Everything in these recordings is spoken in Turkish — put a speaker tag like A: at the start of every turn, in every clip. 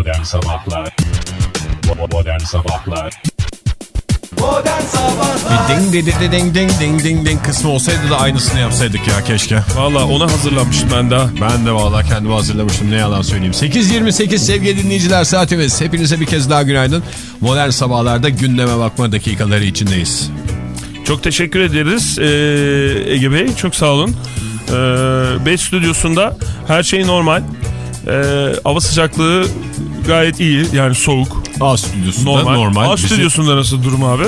A: Modern Sabahlar Modern Sabahlar
B: Modern Sabahlar
C: Ding ding ding ding ding ding ding ding kısmı olsaydı da aynısını yapsaydık ya keşke.
D: Valla ona hazırlanmıştım ben daha.
C: Ben de valla kendimi hazırlamıştım ne yalan söyleyeyim. 8.28 sevgili dinleyiciler saatimiz. Hepinize bir kez daha günaydın. Modern sabahlarda gündeme bakma dakikaları içindeyiz.
D: Çok teşekkür ederiz ee, Ege Bey. Çok sağ olun. Ee, B stüdyosunda her şey normal. Ee, hava sıcaklığı gayet iyi. Yani soğuk.
C: A stüdyosunda
D: Normal.
C: normal.
D: A stüdyosunda nasıl durum abi?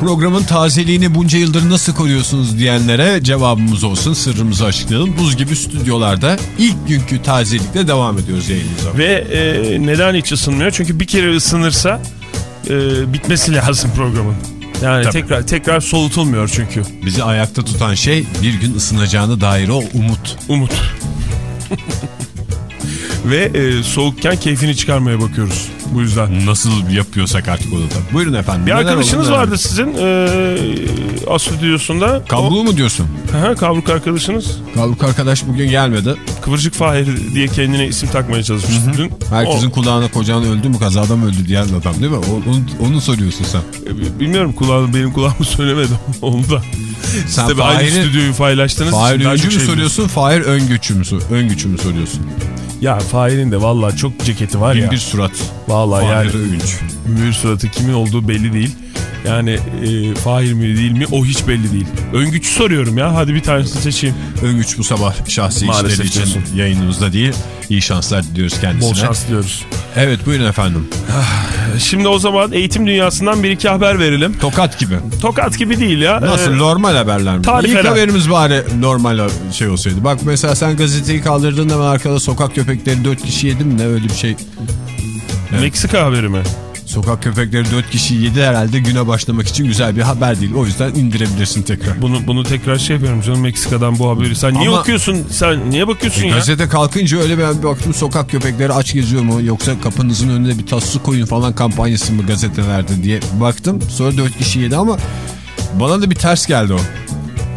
C: Programın tazeliğini bunca yıldır nasıl koruyorsunuz diyenlere cevabımız olsun. Sırrımızı açıklayalım. Buz gibi stüdyolarda ilk günkü tazelikle devam ediyoruz yayınımıza.
D: Ve e, neden hiç ısınmıyor? Çünkü bir kere ısınırsa e, bitmesi lazım programın. Yani
C: Tabii.
D: tekrar tekrar soğutulmuyor çünkü.
C: Bizi ayakta tutan şey bir gün ısınacağını dair o umut.
D: Umut. Ve e, soğukken keyfini çıkarmaya bakıyoruz. Bu yüzden.
C: Nasıl yapıyorsak artık onu da. Buyurun efendim.
D: Bir arkadaşınız vardı sizin e, A stüdyosunda.
C: Kabruğu mu diyorsun?
D: Aha, kavruk arkadaşınız.
C: Kavruk arkadaş bugün gelmedi.
D: Kıvırcık Fahir diye kendine isim takmaya çalışmıştı dün.
C: Herkesin
D: O-
C: kulağına kocan öldü mü kazada mı öldü diyen adam değil mi? O- Onu, onu soruyorsun sen.
D: e, bilmiyorum kulağım, benim kulağımı söylemedi onu da. Siz
C: Sen
D: tabii aynı stüdyoyu paylaştınız.
C: Fahir öncü mü
D: şey
C: soruyorsun? Fahir öngüçü mü, öngüçü mü soruyorsun?
D: Ya Fahir'in de valla çok ceketi var ya.
C: Bir surat.
D: Valla yani
C: övünç.
D: mühür suratı kimin olduğu belli değil. Yani e, Fahir mi değil mi o hiç belli değil. Öngüç soruyorum ya hadi bir tanesini seçeyim.
C: Öngüç bu sabah şahsi
D: Maalesef
C: işleri için
D: diyorsun.
C: yayınımızda değil. İyi şanslar diliyoruz kendisine.
D: Bol şans diliyoruz.
C: Evet buyurun efendim.
D: Şimdi o zaman eğitim dünyasından bir iki haber verelim.
C: Tokat gibi.
D: Tokat gibi değil ya.
C: Nasıl
D: Ee,
C: normal haberler mi?
D: tarif
C: İlk haberimiz bari normal şey olsaydı. Bak mesela sen gazeteyi kaldırdığında hemen arkada sokak köpekleri 4 kişi yedi mi ne öyle bir şey. Evet.
D: Meksika haberi mi?
C: Sokak köpekleri 4 kişi yedi herhalde güne başlamak için güzel bir haber değil. O yüzden indirebilirsin tekrar.
D: Bunu bunu tekrar şey yapıyorum canım Meksika'dan bu haberi. Sen niye
C: Ama-
D: okuyorsun? Sen niye bakıyorsun ya?
C: Gazete kalkınca öyle ben bir baktım sokak köpekleri aç geziyor mu yoksa kapınızın önünde bir tas su koyun falan kampanyası mı gazetelerde diye baktım. Sonra 4 kişi yedi ama bana da bir ters geldi o.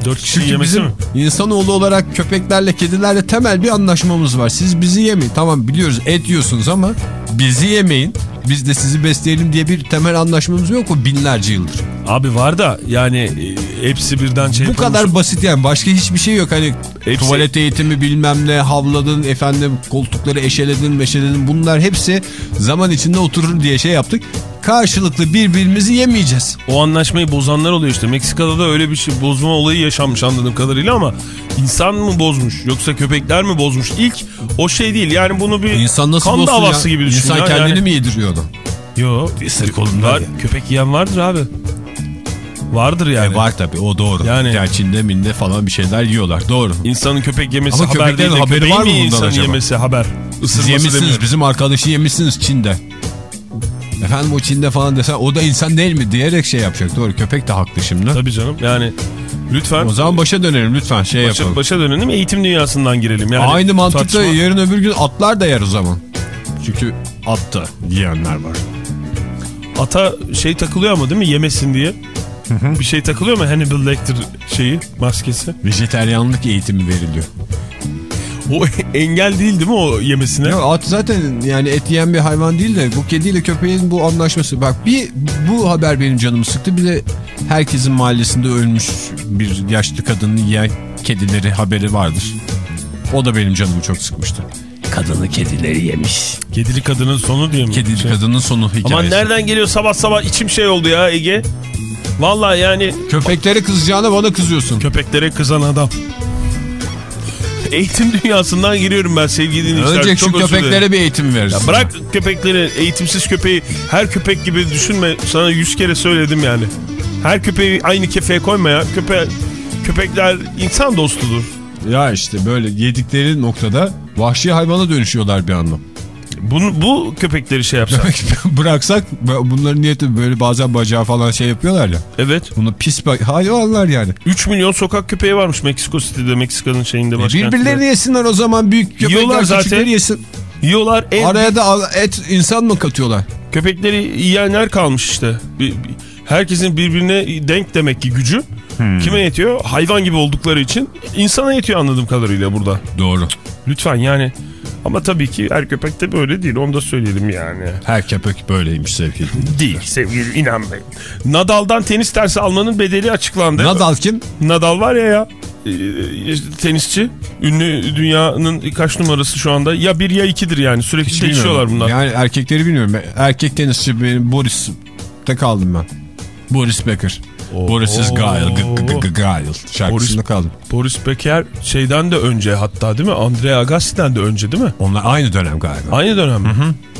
D: Dört kişi
C: Çünkü
D: yemesi
C: bizim
D: mi?
C: insanoğlu olarak köpeklerle kedilerle temel bir anlaşmamız var. Siz bizi yemeyin. Tamam biliyoruz et yiyorsunuz ama bizi yemeyin. Biz de sizi besleyelim diye bir temel anlaşmamız yok mu binlerce yıldır?
D: Abi var da yani e, hepsi birden şey
C: Bu
D: yapılmış.
C: kadar basit yani başka hiçbir şey yok. Hani
D: Hepsi-
C: tuvalet eğitimi bilmem ne havladın efendim koltukları eşeledin meşeledin bunlar hepsi zaman içinde oturur diye şey yaptık. Karşılıklı birbirimizi yemeyeceğiz.
D: O anlaşmayı bozanlar oluyor işte. Meksika'da da öyle bir şey bozma olayı yaşanmış anladığım kadarıyla ama insan mı bozmuş yoksa köpekler mi bozmuş? İlk o şey değil yani bunu bir
C: İnsan nasıl
D: kan davası
C: ya?
D: gibi düşün
C: İnsan
D: ya.
C: kendini
D: yani,
C: mi yediriyor adam?
D: Yok.
C: İsterik olun
D: Var, köpek yiyen vardır abi. Vardır yani.
C: E var tabii o doğru.
D: Yani-
C: Yani Çin'de minde falan bir şeyler yiyorlar doğru.
D: İnsanın köpek yemesi
C: Ama
D: haber değil de
C: haberi var mı bundan acaba?
D: yemesi haber.
C: Siz
D: Isırması
C: yemişsiniz
D: demiyorum.
C: bizim arkadaşı yemişsiniz Çin'de. Efendim o Çin'de falan desen o da insan değil mi diyerek şey yapacak. Doğru köpek de haklı şimdi.
D: Tabii canım yani lütfen
C: O zaman başa dönelim lütfen şey
D: başa,
C: yapalım.
D: başa dönelim eğitim dünyasından girelim. Yani
C: Aynı mantıkta
D: tartışma-
C: yarın öbür gün atlar da yer o zaman. Çünkü at da yiyenler var.
D: Ata şey takılıyor ama değil mi yemesin diye. Bir şey takılıyor mu Hannibal Lecter şeyi maskesi?
C: Vejeteryanlık eğitimi veriliyor.
D: O engel değil değil mi o yemesine?
C: Ya at zaten yani et yiyen bir hayvan değil de bu kediyle köpeğin bu anlaşması. Bak bir bu haber benim canımı sıktı. Bir de herkesin mahallesinde ölmüş bir yaşlı kadını yiyen kedileri haberi vardır. O da benim canımı çok sıkmıştı. Kadını kedileri yemiş.
D: Kedili kadının sonu diye mi?
C: Kedili
D: Şey.
C: kadının sonu hikayesi.
D: Aman nereden geliyor sabah sabah içim şey oldu ya Ege. Vallahi yani
C: Köpeklere kızacağına bana kızıyorsun.
D: köpeklere kızan adam. Eğitim dünyasından giriyorum ben sevgili dinleyiciler.
C: Önce şu köpeklere bir eğitim verirsin.
D: Ya bırak köpekleri, eğitimsiz köpeği her köpek gibi düşünme. Sana yüz kere söyledim yani. Her köpeği aynı kefeye koyma ya. Köpe, köpekler insan dostudur.
C: Ya işte böyle yedikleri noktada vahşi hayvana dönüşüyorlar bir anda.
D: Bunu, bu köpekleri şey yapsak.
C: Bıraksak bunların niyeti böyle bazen bacağı falan şey yapıyorlar ya.
D: evet.
C: Bunu pis hayvanlar yani.
D: 3 milyon sokak köpeği varmış Meksiko City'de, Meksika'nın şeyinde
C: E
D: başkentinde.
C: birbirlerini yesinler o zaman büyük köpekler
D: Yiyorlar zaten.
C: yesin.
D: Yiyorlar. En,
C: Araya da et insan mı katıyorlar?
D: Köpekleri yiyenler kalmış işte. Bir- bir- herkesin birbirine denk demek ki gücü.
C: Hmm.
D: Kime yetiyor? Hayvan gibi oldukları için insana yetiyor anladığım kadarıyla burada.
C: Doğru.
D: Lütfen yani Ama tabii ki her köpek de böyle değil onu da söyleyelim yani.
C: Her köpek böyleymiş sevgili.
D: Değil sevgili inanmayın. Nadal'dan tenis dersi almanın bedeli açıklandı.
C: Nadal kim?
D: Nadal var ya ya e, e, tenisçi. Ünlü dünyanın kaç numarası şu anda? Ya bir ya ikidir yani sürekli
C: Hiç
D: değişiyorlar bunlar.
C: Yani erkekleri bilmiyorum. Erkek tenisçi benim Boris'te kaldım ben. Boris Becker. Boris is Gail. G- G- G- Gail şarkısında
D: Boris-
C: kaldım.
D: Boris Becker şeyden de önce hatta değil mi? Andrea Agassi'den de önce değil mi?
C: Onlar aynı dönem galiba.
D: Aynı dönem mi?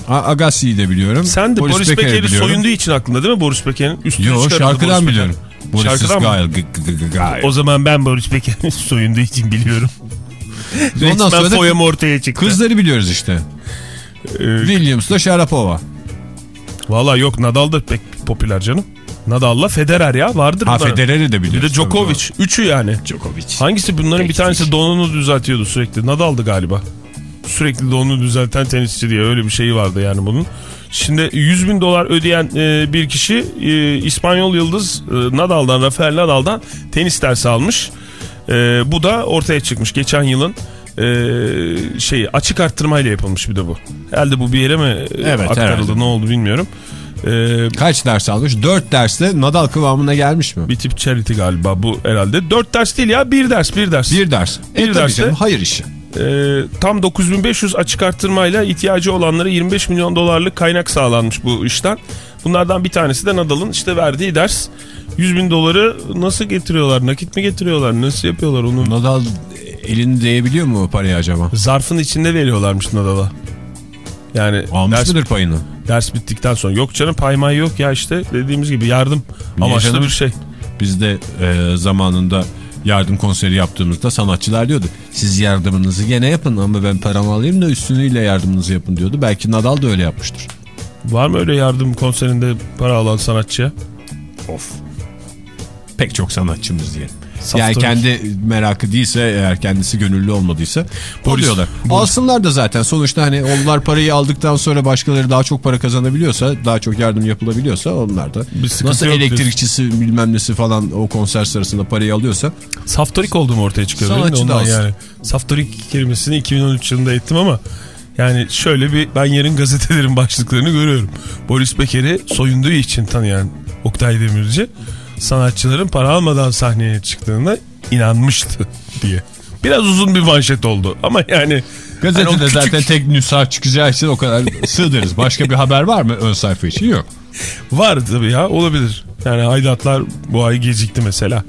C: A- Agassi'yi de biliyorum.
D: Sen de Boris,
C: Becker'i
D: Becker'i soyunduğu için aklında değil mi Boris Becker'in? Üstünü
C: Yo
D: çıkarırdı
C: şarkıdan
D: Boris
C: biliyorum. Boris is
D: Şarkıdan mı?
C: Gail. G- G- G- Gail.
D: O zaman ben Boris Becker'in soyunduğu için biliyorum.
C: Ondan sonra
D: foyam ortaya çıktı.
C: kızları biliyoruz işte.
D: Ee,
C: Williams'la Sharapova.
D: Valla yok Nadal da pek popüler canım. Nadal'la Federer ya vardır
C: Ha. Federer'i de
D: Bir
C: biliyoruz.
D: de Djokovic. Üçü yani.
C: Djokovic.
D: Hangisi bunların bir tanesi donunu düzeltiyordu sürekli. Nadal'dı galiba. Sürekli donunu düzelten tenisçi diye öyle bir şeyi vardı yani bunun. Şimdi 100 bin dolar ödeyen e, bir kişi e, İspanyol yıldız e, Nadal'dan, Rafael Nadal'dan tenis dersi almış. E, bu da ortaya çıkmış geçen yılın e, şey açık arttırmayla yapılmış bir de bu. Herhalde bu bir yere mi
C: Evet,
D: aktarıldı
C: herhalde.
D: ne oldu bilmiyorum. E,
C: Kaç ders almış? Dört derste Nadal kıvamına gelmiş mi?
D: bir tip charity galiba bu herhalde. Dört ders değil ya bir ders bir ders.
C: Bir ders.
D: Bir
C: e,
D: derste-
C: canım, hayır işi.
D: Ee, tam 9500 açık arttırmayla ihtiyacı olanlara 25 milyon dolarlık kaynak sağlanmış bu işten. Bunlardan bir tanesi de Nadal'ın işte verdiği ders. 100 bin doları nasıl getiriyorlar? Nakit mi getiriyorlar? Nasıl yapıyorlar onu?
C: Nadal elini değebiliyor mu o parayı acaba?
D: Zarfın içinde veriyorlarmış Nadal'a. Yani
C: Almış
D: ders,
C: mıdır payını?
D: Ders bittikten sonra. Yok canım paymay yok ya işte dediğimiz gibi yardım
C: Niye
D: amaçlı
C: canım?
D: bir şey.
C: Biz de e, zamanında yardım konseri yaptığımızda sanatçılar diyordu. Siz yardımınızı gene yapın ama ben paramı alayım da üstünüyle yardımınızı yapın diyordu. Belki Nadal da öyle yapmıştır.
D: Var mı öyle yardım konserinde para alan sanatçıya?
C: Of. Pek çok sanatçımız diye.
D: Saf
C: yani kendi merakı değilse eğer kendisi gönüllü olmadıysa
D: Boris-
C: oluyorlar. Alsınlar da zaten sonuçta hani onlar parayı aldıktan sonra başkaları daha çok para kazanabiliyorsa daha çok yardım yapılabiliyorsa onlar da nasıl elektrikçisi bilmem nesi falan o konser sırasında parayı alıyorsa
D: Saftorik olduğum ortaya çıkıyor.
C: Sanatçı da
D: yani. Saftorik kelimesini 2013 yılında ettim ama yani şöyle bir ben yarın gazetelerin başlıklarını görüyorum. Boris Becker'i soyunduğu için tanıyan Oktay Demirci sanatçıların para almadan sahneye çıktığına inanmıştı diye. Biraz uzun bir manşet oldu ama yani
C: gazetede
D: hani küçük-
C: zaten tek nüsha çıkacağı için o kadar sığdırırız. Başka bir haber var mı ön sayfa için? Yok.
D: var tabii ya olabilir. Yani aidatlar bu ay gecikti mesela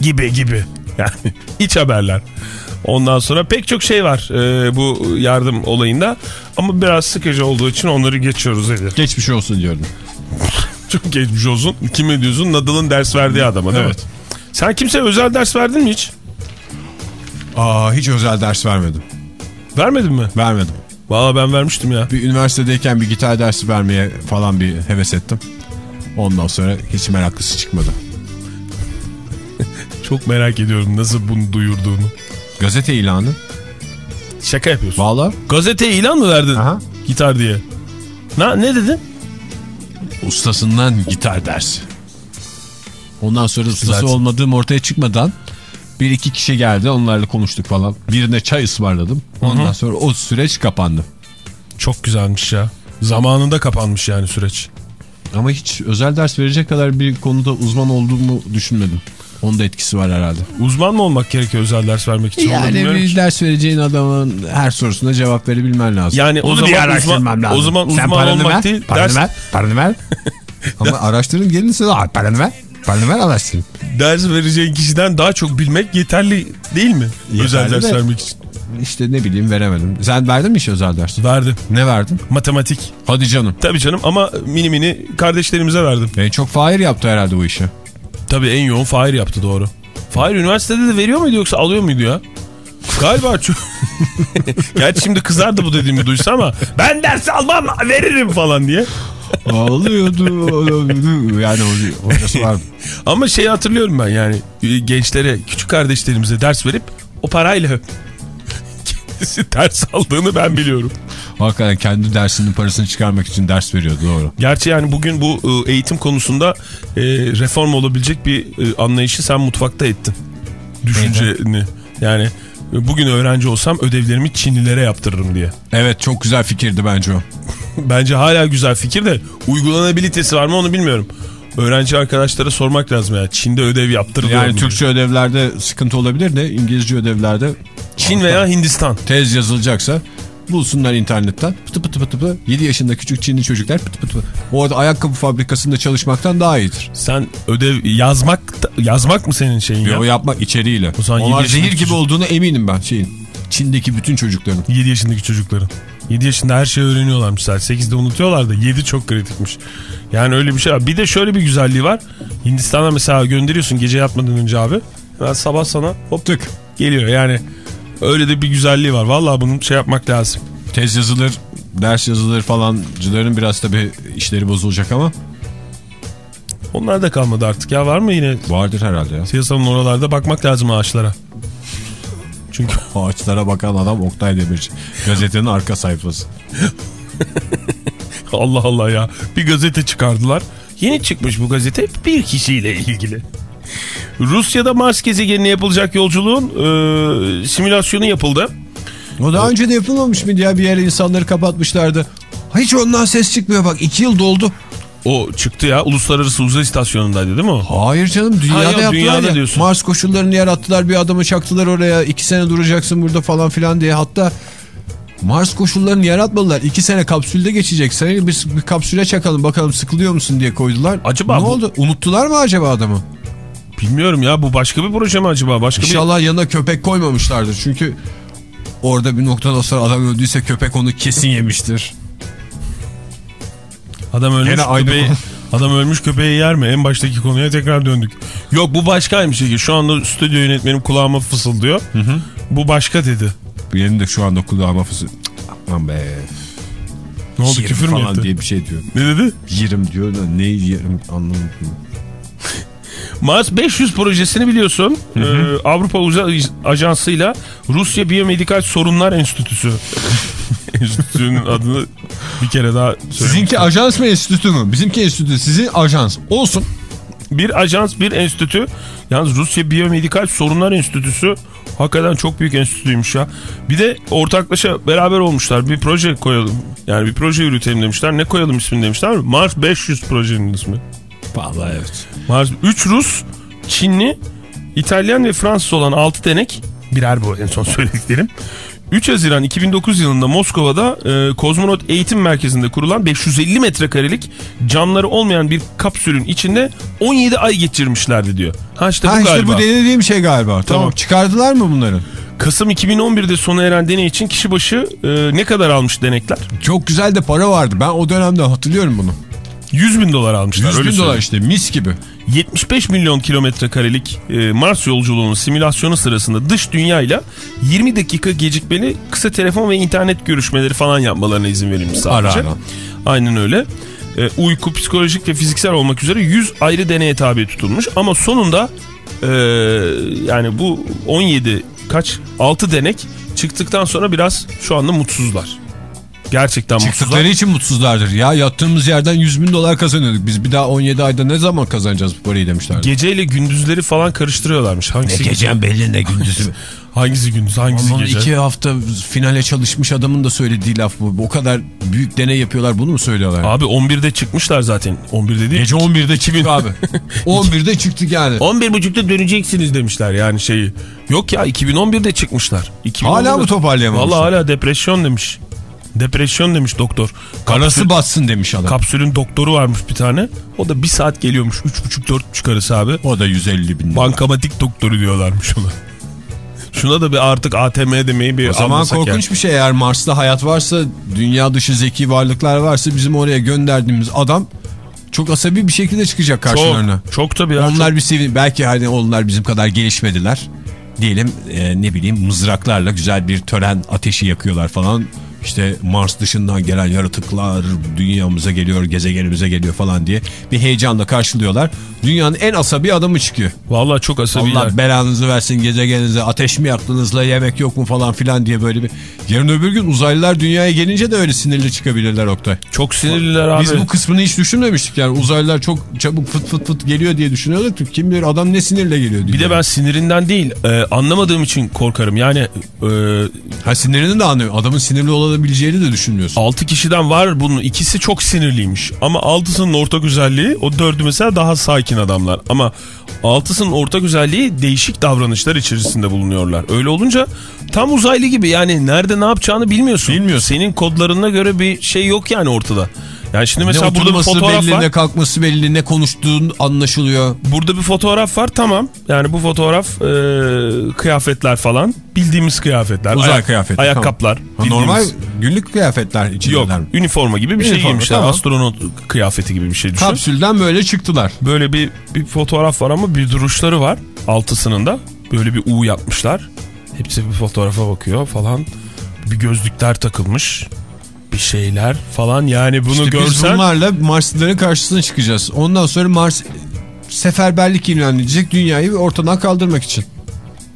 D: gibi gibi yani iç haberler. Ondan sonra pek çok şey var e, bu yardım olayında ama biraz sıkıcı olduğu için onları geçiyoruz Edir.
C: Geçmiş olsun diyorum.
D: Çok geçmiş olsun. Kime diyorsun? Nadal'ın ders verdiği adama değil
C: Evet.
D: mi? Sen kimseye özel ders verdin mi hiç?
C: Aa hiç özel ders vermedim.
D: Vermedin mi?
C: Vermedim.
D: Valla ben vermiştim ya.
C: Bir üniversitedeyken bir gitar dersi vermeye falan bir heves ettim. Ondan sonra hiç meraklısı çıkmadı.
D: Çok merak ediyorum nasıl bunu duyurduğunu.
C: Gazete ilanı.
D: Şaka yapıyorsun.
C: Valla.
D: Gazeteye ilan mı verdin?
C: Aha.
D: Gitar diye. Na, ne dedin?
C: Ustasından gitar dersi. Ondan sonra ustası
D: Zaten-
C: olmadığım ortaya çıkmadan bir iki kişi geldi onlarla konuştuk falan. Birine çay ısmarladım. Ondan sonra o süreç kapandı.
D: Çok güzelmiş ya. Zamanında kapanmış yani süreç.
C: Ama hiç özel ders verecek kadar bir konuda uzman olduğumu düşünmedim. Onun da etkisi var herhalde.
D: Uzman mı olmak gerekiyor özel ders vermek için?
C: Yani bir ders vereceğin adamın her sorusuna cevap verebilmen lazım.
D: Yani o
C: Onu
D: zaman
C: bir
D: uzman-
C: araştırmam lazım.
D: o zaman
C: Sen
D: uzman
C: paranı
D: olmak
C: ver,
D: değil,
C: Paranı
D: ders-
C: ver, paranı ver. Ama araştırın gelin size. Paranı ver, paranı ver araştırın.
D: Ders vereceğin kişiden daha çok bilmek yeterli değil mi?
C: Yeterli
D: özel ders
C: de-
D: vermek için.
C: İşte ne bileyim veremedim. Sen verdin mi hiç özel ders?
D: Verdim.
C: Ne verdin?
D: Matematik.
C: Hadi canım.
D: Tabii canım ama mini mini kardeşlerimize verdim.
C: En çok Fahir yaptı herhalde bu işi.
D: Tabii en yoğun Fahir yaptı doğru. Fahir üniversitede de veriyor muydu yoksa alıyor muydu ya? Galiba çok... Gerçi şimdi kızardı bu dediğimi duysa ama ben ders almam veririm falan diye.
C: Ağlıyordu. yani o- hocası var.
D: Ama şeyi hatırlıyorum ben yani e, gençlere küçük kardeşlerimize ders verip o parayla kendisi ders aldığını ben biliyorum.
C: Hakikaten kendi dersinin parasını çıkarmak için ders veriyor doğru.
D: Gerçi yani bugün bu e, eğitim konusunda e, reform olabilecek bir e, anlayışı sen mutfakta ettin. Düşünceni. Yani bugün öğrenci olsam ödevlerimi Çinlilere yaptırırım diye.
C: Evet çok güzel fikirdi bence o.
D: Bence hala güzel fikir de uygulanabilitesi var mı onu bilmiyorum. Öğrenci arkadaşlara sormak lazım ya. Çin'de ödev yaptırılıyor
C: Yani
D: mu?
C: Türkçe ödevlerde sıkıntı olabilir de İngilizce ödevlerde
D: Çin veya Hindistan.
C: tez yazılacaksa bulsunlar internetten. Pıtı pıtı pıtı pıtı. 7 yaşında küçük Çinli çocuklar pıtı pıtı pıtı. Orada ayakkabı fabrikasında çalışmaktan daha iyidir.
D: Sen ödev yazmak yazmak mı senin şeyin ya?
C: O yapmak içeriğiyle.
D: O zaman
C: Onlar zehir gibi
D: çocuk-
C: olduğunu eminim ben şeyin. Çin'deki bütün çocukların.
D: 7 yaşındaki çocukların. 7 yaşında her şeyi öğreniyorlarmış sadece. 8'de unutuyorlar da 7 çok kritikmiş. Yani öyle bir şey var. Bir de şöyle bir güzelliği var. Hindistan'a mesela gönderiyorsun gece yatmadan önce abi. Ben sabah sana hop tık geliyor. Yani öyle de bir güzelliği var. Vallahi bunu şey yapmak lazım.
C: Tez yazılır, ders yazılır falancıların biraz tabii işleri bozulacak ama
D: Onlar da kalmadı artık ya. Var mı yine
C: vardır herhalde ya.
D: siyasanın oralarda bakmak lazım ağaçlara. Çünkü
C: Ağaçlara bakan adam Oktay Demirci. Gazetenin arka sayfası.
D: Allah Allah ya. Bir gazete çıkardılar. Yeni çıkmış bu gazete bir kişiyle ilgili. Rusya'da Mars gezegenine yapılacak yolculuğun e, simülasyonu yapıldı.
C: O daha önce de yapılmamış mıydı ya bir yere insanları kapatmışlardı. Hiç ondan ses çıkmıyor bak iki yıl doldu.
D: O çıktı ya uluslararası uzay istasyonundaydı değil mi o?
C: Hayır canım dünyada
D: Ha, yok,
C: yaptılar
D: dünyada
C: ya.
D: diyorsun.
C: Mars koşullarını yarattılar bir adamı çaktılar oraya iki sene duracaksın burada falan filan diye. Hatta Mars koşullarını yaratmadılar. iki sene kapsülde geçecek. Seni bir, bir kapsüle çakalım bakalım sıkılıyor musun diye koydular.
D: Acaba
C: ne
D: bu-
C: oldu? Unuttular mı acaba adamı?
D: Bilmiyorum ya bu başka bir proje mi acaba? Başka
C: İnşallah yanına köpek koymamışlardır. Çünkü orada bir noktadan sonra adam öldüyse köpek onu kesin yemiştir.
D: bir adam ölmüş
C: Gene aynı
D: köpeği, adam ölmüş köpeği yer mi? En baştaki konuya tekrar döndük. Yok bu başkaymış. Şu anda stüdyo yönetmenim kulağıma fısıldıyor. Bu başka dedi.
C: Benim de şu anda kulağıma fısı... Cık, Aman be.
D: Ne oldu
C: Yerim
D: küfür mü
C: falan
D: etti?
C: diye bir şey diyor.
D: Ne dedi?
C: Yerim diyor da ne yerim anlamadım.
D: Mars 500 projesini biliyorsun. Ee, Avrupa Uzay Ajansı'yla Rusya Biyomedikal Sorunlar Enstitüsü. Enstitünün adını bir kere daha söyleyeyim.
C: Sizinki ajans mı enstitü mü? Bizimki enstitü sizin ajans. Olsun.
D: Bir ajans, bir enstitü. Yalnız Rusya Biyomedikal Sorunlar Enstitüsü hakikaten çok büyük enstitüymüş ya. Bir de ortaklaşa beraber olmuşlar. Bir proje koyalım. Yani bir proje yürütelim demişler. Ne koyalım ismini demişler. Mars 500 projenin ismi.
C: Vallahi evet.
D: Mars 3 Rus, Çinli, İtalyan ve Fransız olan 6 denek birer bu en son söylediklerim. 3 Haziran 2009 yılında Moskova'da e, kozmonot eğitim merkezinde kurulan 550 metrekarelik camları olmayan bir kapsülün içinde 17 ay geçirmişlerdi diyor. Ha işte bu
C: Ha işte
D: galiba.
C: bu denediğim şey galiba. Tamam.
D: Tamam.
C: Çıkardılar mı bunları?
D: Kasım 2011'de sona eren deney için kişi başı e, ne kadar almış denekler?
C: Çok güzel de para vardı. Ben o dönemde hatırlıyorum bunu.
D: 100 bin dolar almışlar.
C: 100
D: öyle
C: bin dolar
D: söyleyeyim.
C: işte mis gibi.
D: 75 milyon kilometre karelik e, Mars yolculuğunun simülasyonu sırasında dış dünyayla 20 dakika gecikmeli kısa telefon ve internet görüşmeleri falan yapmalarına izin verilmiş sadece.
C: Ara ara.
D: Aynen öyle. E, uyku, psikolojik ve fiziksel olmak üzere 100 ayrı deneye tabi tutulmuş ama sonunda e, yani bu 17 kaç 6 denek çıktıktan sonra biraz şu anda mutsuzlar. Gerçekten mutsuzlar.
C: Çıktıkları için mutsuzlardır. Ya yattığımız yerden 100 bin dolar kazanıyorduk. Biz bir daha 17 ayda ne zaman kazanacağız bu parayı demişlerdi.
D: Geceyle gündüzleri falan karıştırıyorlarmış. Hangisi
C: belli ne gündüzü.
D: Hangisi gündüz hangisi
C: Aman
D: gece?
C: iki hafta finale çalışmış adamın da söylediği laf bu. O kadar büyük deney yapıyorlar bunu mu söylüyorlar?
D: Abi 11'de çıkmışlar zaten. 11'de değil.
C: Gece 11'de çıktık abi. 11'de çıktık yani.
D: 11.30'da döneceksiniz demişler yani şeyi. Yok ya 2011'de çıkmışlar. 2011'de
C: Hala mı toparlayamamışlar?
D: Valla hala depresyon demiş. Depresyon demiş doktor.
C: Karası batsın demiş adam.
D: Kapsülün doktoru varmış bir tane. O da bir saat geliyormuş. 3,5-4,5 arası abi.
C: o da 150 bin.
D: Bankamatik doktoru diyorlarmış ona. Şuna da bir artık ATM demeyi bir
C: O zaman korkunç
D: yani.
C: bir şey eğer Mars'ta hayat varsa dünya dışı zeki varlıklar varsa bizim oraya gönderdiğimiz adam çok asabi bir şekilde çıkacak karşılarına.
D: Çok, çok tabii ya.
C: Onlar bir sevin belki hani onlar bizim kadar gelişmediler. Diyelim e, ne bileyim mızraklarla güzel bir tören ateşi yakıyorlar falan. İşte Mars dışından gelen yaratıklar dünyamıza geliyor, gezegenimize geliyor falan diye bir heyecanla karşılıyorlar. Dünyanın en asabi adamı çıkıyor.
D: Vallahi çok asabiler.
C: Allah belanızı versin gezegeninize ateş mi yaktınızla yemek yok mu falan filan diye böyle bir. Yarın öbür gün uzaylılar dünyaya gelince de öyle sinirli çıkabilirler Oktay.
D: Çok sinirliler abi.
C: Biz bu kısmını hiç düşünmemiştik yani uzaylılar çok çabuk fıt fıt fıt geliyor diye düşünüyorduk. Kim bilir adam ne sinirle geliyor.
D: Bir de ben sinirinden değil e, anlamadığım için korkarım. Yani e,
C: Ha sinirini de anlıyorum. Adamın sinirli olabileceğini de düşünmüyorsun.
D: 6 kişiden var bunun ikisi çok sinirliymiş. Ama 6'sının ortak özelliği o 4'ü mesela daha sakin adamlar. Ama 6'sının ortak özelliği değişik davranışlar içerisinde bulunuyorlar. Öyle olunca tam uzaylı gibi yani nerede ne yapacağını bilmiyorsun.
C: Bilmiyorsun.
D: Senin kodlarına göre bir şey yok yani ortada. Yani şimdi mesela
C: ne
D: burada bir fotoğraf
C: belli
D: var.
C: ne kalkması belli ne konuştuğun anlaşılıyor.
D: Burada bir fotoğraf var tamam. Yani bu fotoğraf e, kıyafetler falan. Bildiğimiz kıyafetler.
C: Uzay
D: Ayak-
C: kıyafeti,
D: Ayakkabılar. Bildiğimiz-
C: normal günlük kıyafetler içindeler.
D: Yok
C: mi?
D: üniforma gibi bir şey
C: Üniforma,
D: giymişler.
C: tamam.
D: Astronot kıyafeti gibi bir şey düşün.
C: Kapsülden böyle çıktılar.
D: Böyle bir, bir fotoğraf var ama bir duruşları var altısının da. Böyle bir U yapmışlar. Hepsi bir fotoğrafa bakıyor falan. Bir gözlükler takılmış. Bir şeyler falan yani bunu
C: İşte biz
D: görsen.
C: bunlarla Marslıların karşısına çıkacağız. Ondan sonra Mars seferberlik ilan edecek dünyayı ortadan kaldırmak için.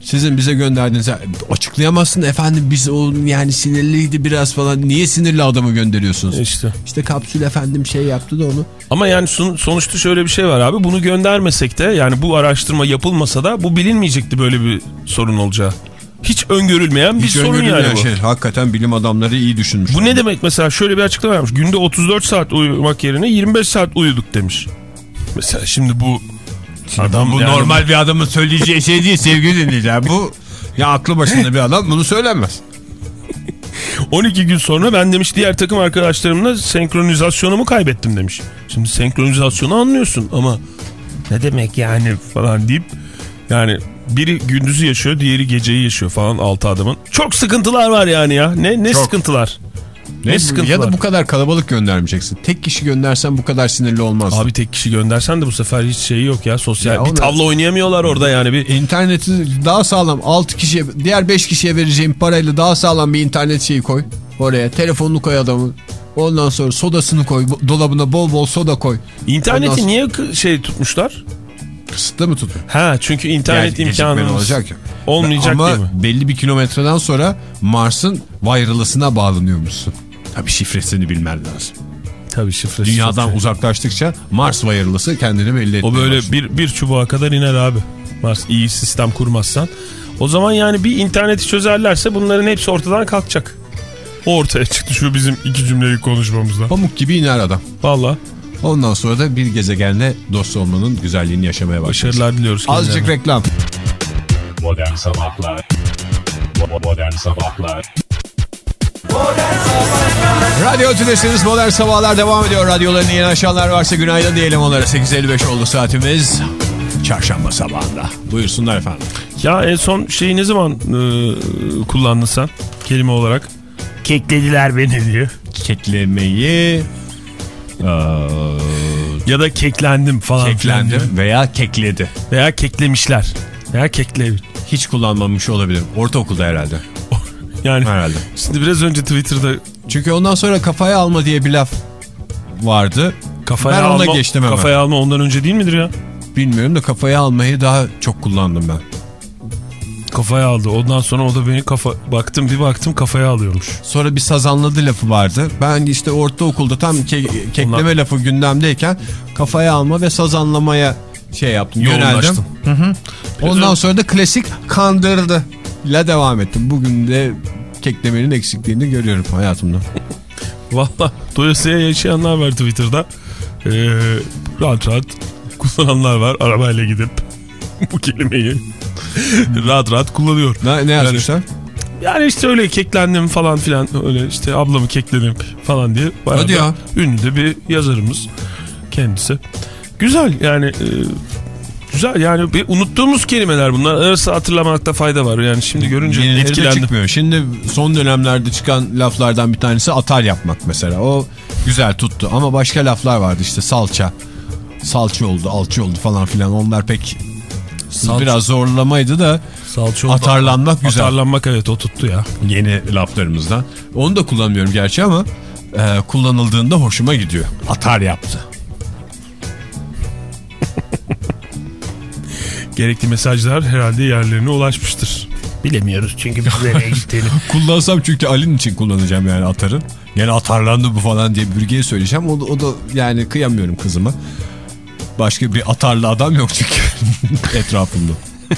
C: Sizin bize gönderdiğiniz açıklayamazsın efendim biz o yani sinirliydi biraz falan. Niye sinirli adamı gönderiyorsunuz?
D: İşte.
C: İşte kapsül efendim şey yaptı da onu.
D: Ama yani son- sonuçta şöyle bir şey var abi. Bunu göndermesek de yani bu araştırma yapılmasa da bu bilinmeyecekti böyle bir sorun olacağı. Hiç öngörülmeyen bir
C: Hiç
D: sorun
C: öngörülmeyen
D: yani bu.
C: şey. Hakikaten bilim adamları iyi düşünmüş.
D: Bu ne demek mesela şöyle bir açıklama yapmış. Günde 34 saat uyumak yerine 25 saat uyuduk demiş. Mesela şimdi bu adam
C: bu
D: yani-
C: normal bir adamın söyleyeceği şey değil sevgili dinleyiciler. Bu ya aklı başında bir adam bunu söylemez.
D: 12 gün sonra ben demiş diğer takım arkadaşlarımla senkronizasyonumu kaybettim demiş. Şimdi senkronizasyonu anlıyorsun ama ne demek yani falan deyip yani biri gündüzü yaşıyor diğeri geceyi yaşıyor falan altı adamın. Çok sıkıntılar var yani ya. Ne ne
C: Çok.
D: sıkıntılar. Ne, sıkıntılar.
C: ya da bu kadar kalabalık göndermeyeceksin. Tek kişi göndersen bu kadar sinirli olmaz.
D: Abi tek kişi göndersen de bu sefer hiç şeyi yok ya sosyal.
C: Ya
D: bir
C: onu-
D: tavla oynayamıyorlar orada yani bir
C: İnterneti daha sağlam 6 kişiye diğer 5 kişiye vereceğim parayla daha sağlam bir internet şeyi koy. Oraya telefonunu koy adamın. Ondan sonra sodasını koy. Dolabına bol bol soda koy.
D: İnterneti
C: Ondan sonra-
D: niye şey tutmuşlar?
C: Kısıtlı mı tutun?
D: Ha çünkü internet
C: Yani
D: imkanı
C: olacak ya.
D: olmayacak
C: Ama
D: değil mi?
C: belli bir kilometreden sonra Mars'ın wireless'ına bağlanıyormuşsun. Tabii şifresini bilmen lazım.
D: Tabii şifresi.
C: Dünyadan
D: çok
C: uzaklaştıkça Mars wireless'ı kendini belli etmeye
D: O böyle
C: başlıyor.
D: bir, bir çubuğa kadar iner abi. Mars iyi sistem kurmazsan. O zaman yani bir interneti çözerlerse bunların hepsi ortadan kalkacak. O ortaya çıktı şu bizim iki cümleyi konuşmamızda.
C: Pamuk gibi iner adam.
D: Valla
C: Ondan sonra da bir gezegenle dost olmanın güzelliğini yaşamaya başlıyor.
D: başarılar diliyoruz.
C: Azıcık
D: kendilerine.
C: reklam.
A: Modern Sabahlar Modern Sabahlar
C: Radyo Tülesi'niz Modern Sabahlar devam ediyor. Radyolarını yeni aşanlar varsa günaydın diyelim onlara. 8.55 oldu saatimiz. Çarşamba sabahında. Buyursunlar efendim.
D: Ya en son şeyi ne zaman e, kullandın sen kelime olarak? Keklediler beni diye.
C: Keklemeyi
D: Ya da keklendim falan.
C: keklendim
D: diye.
C: veya kekledi.
D: Veya keklemişler. Veya kekle.
C: Hiç kullanmamış olabilirim. Ortaokulda herhalde.
D: Yani
C: Herhalde.
D: şimdi biraz önce Twitter'da
C: Çünkü ondan sonra kafaya alma diye bir laf vardı.
D: kafaya
C: Ben ona
D: alma,
C: geçtim hemen.
D: Kafaya alma ondan önce değil midir ya?
C: Bilmiyorum da kafaya almayı daha çok kullandım ben.
D: Kafaya aldı. Ondan sonra o da beni kafa baktım bir baktım kafaya alıyormuş.
C: Sonra bir sazanladı lafı vardı. Ben işte ortaokulda tam ke- kekleme
D: Onlar-
C: lafı gündemdeyken kafaya alma ve sazanlamaya şey yaptım. Yöneldim.
D: Yoğunlaştın.
C: Ondan sonra da klasik kandırdı ile devam ettim. Bugün de keklemenin eksikliğini görüyorum hayatımda.
D: Valla doyasıya yaşayanlar var Twitter'da. Ee, rahat rahat kullananlar var. Arabayla gidip bu kelimeyi rahat rahat kullanıyor.
C: Ne, ne yazmışlar?
D: Yani işte öyle keklendim falan filan öyle işte ablamı kekledim falan diye. bayağı
C: Hadi ya.
D: Ünlü de bir yazarımız kendisi. Güzel yani e, güzel yani bir unuttuğumuz kelimeler bunlar. Arası hatırlamakta fayda var yani şimdi görünce
C: Yenileri
D: etkilendim.
C: çıkmıyor. Şimdi son dönemlerde çıkan laflardan bir tanesi atar yapmak mesela. O güzel tuttu ama başka laflar vardı işte salça. Salça oldu, alçı oldu falan filan. Onlar pek
D: Salça-
C: Biraz zorlamaydı da
D: Salça oldu.
C: Atarlanmak güzel.
D: Atarlanmak evet o tuttu ya.
C: yeni laflarımızdan. Onu da kullanmıyorum gerçi ama e, kullanıldığında hoşuma gidiyor. Atar yaptı.
D: Gerekli mesajlar herhalde yerlerine ulaşmıştır. Bilemiyoruz çünkü biz nereye gittiğini.
C: Kullansam çünkü Ali'nin için kullanacağım yani atarı. Yani atarlandı bu falan diye bürgeye söyleyeceğim. O da, o da yani kıyamıyorum kızıma. Başka bir atarlı adam yok çünkü etrafımda.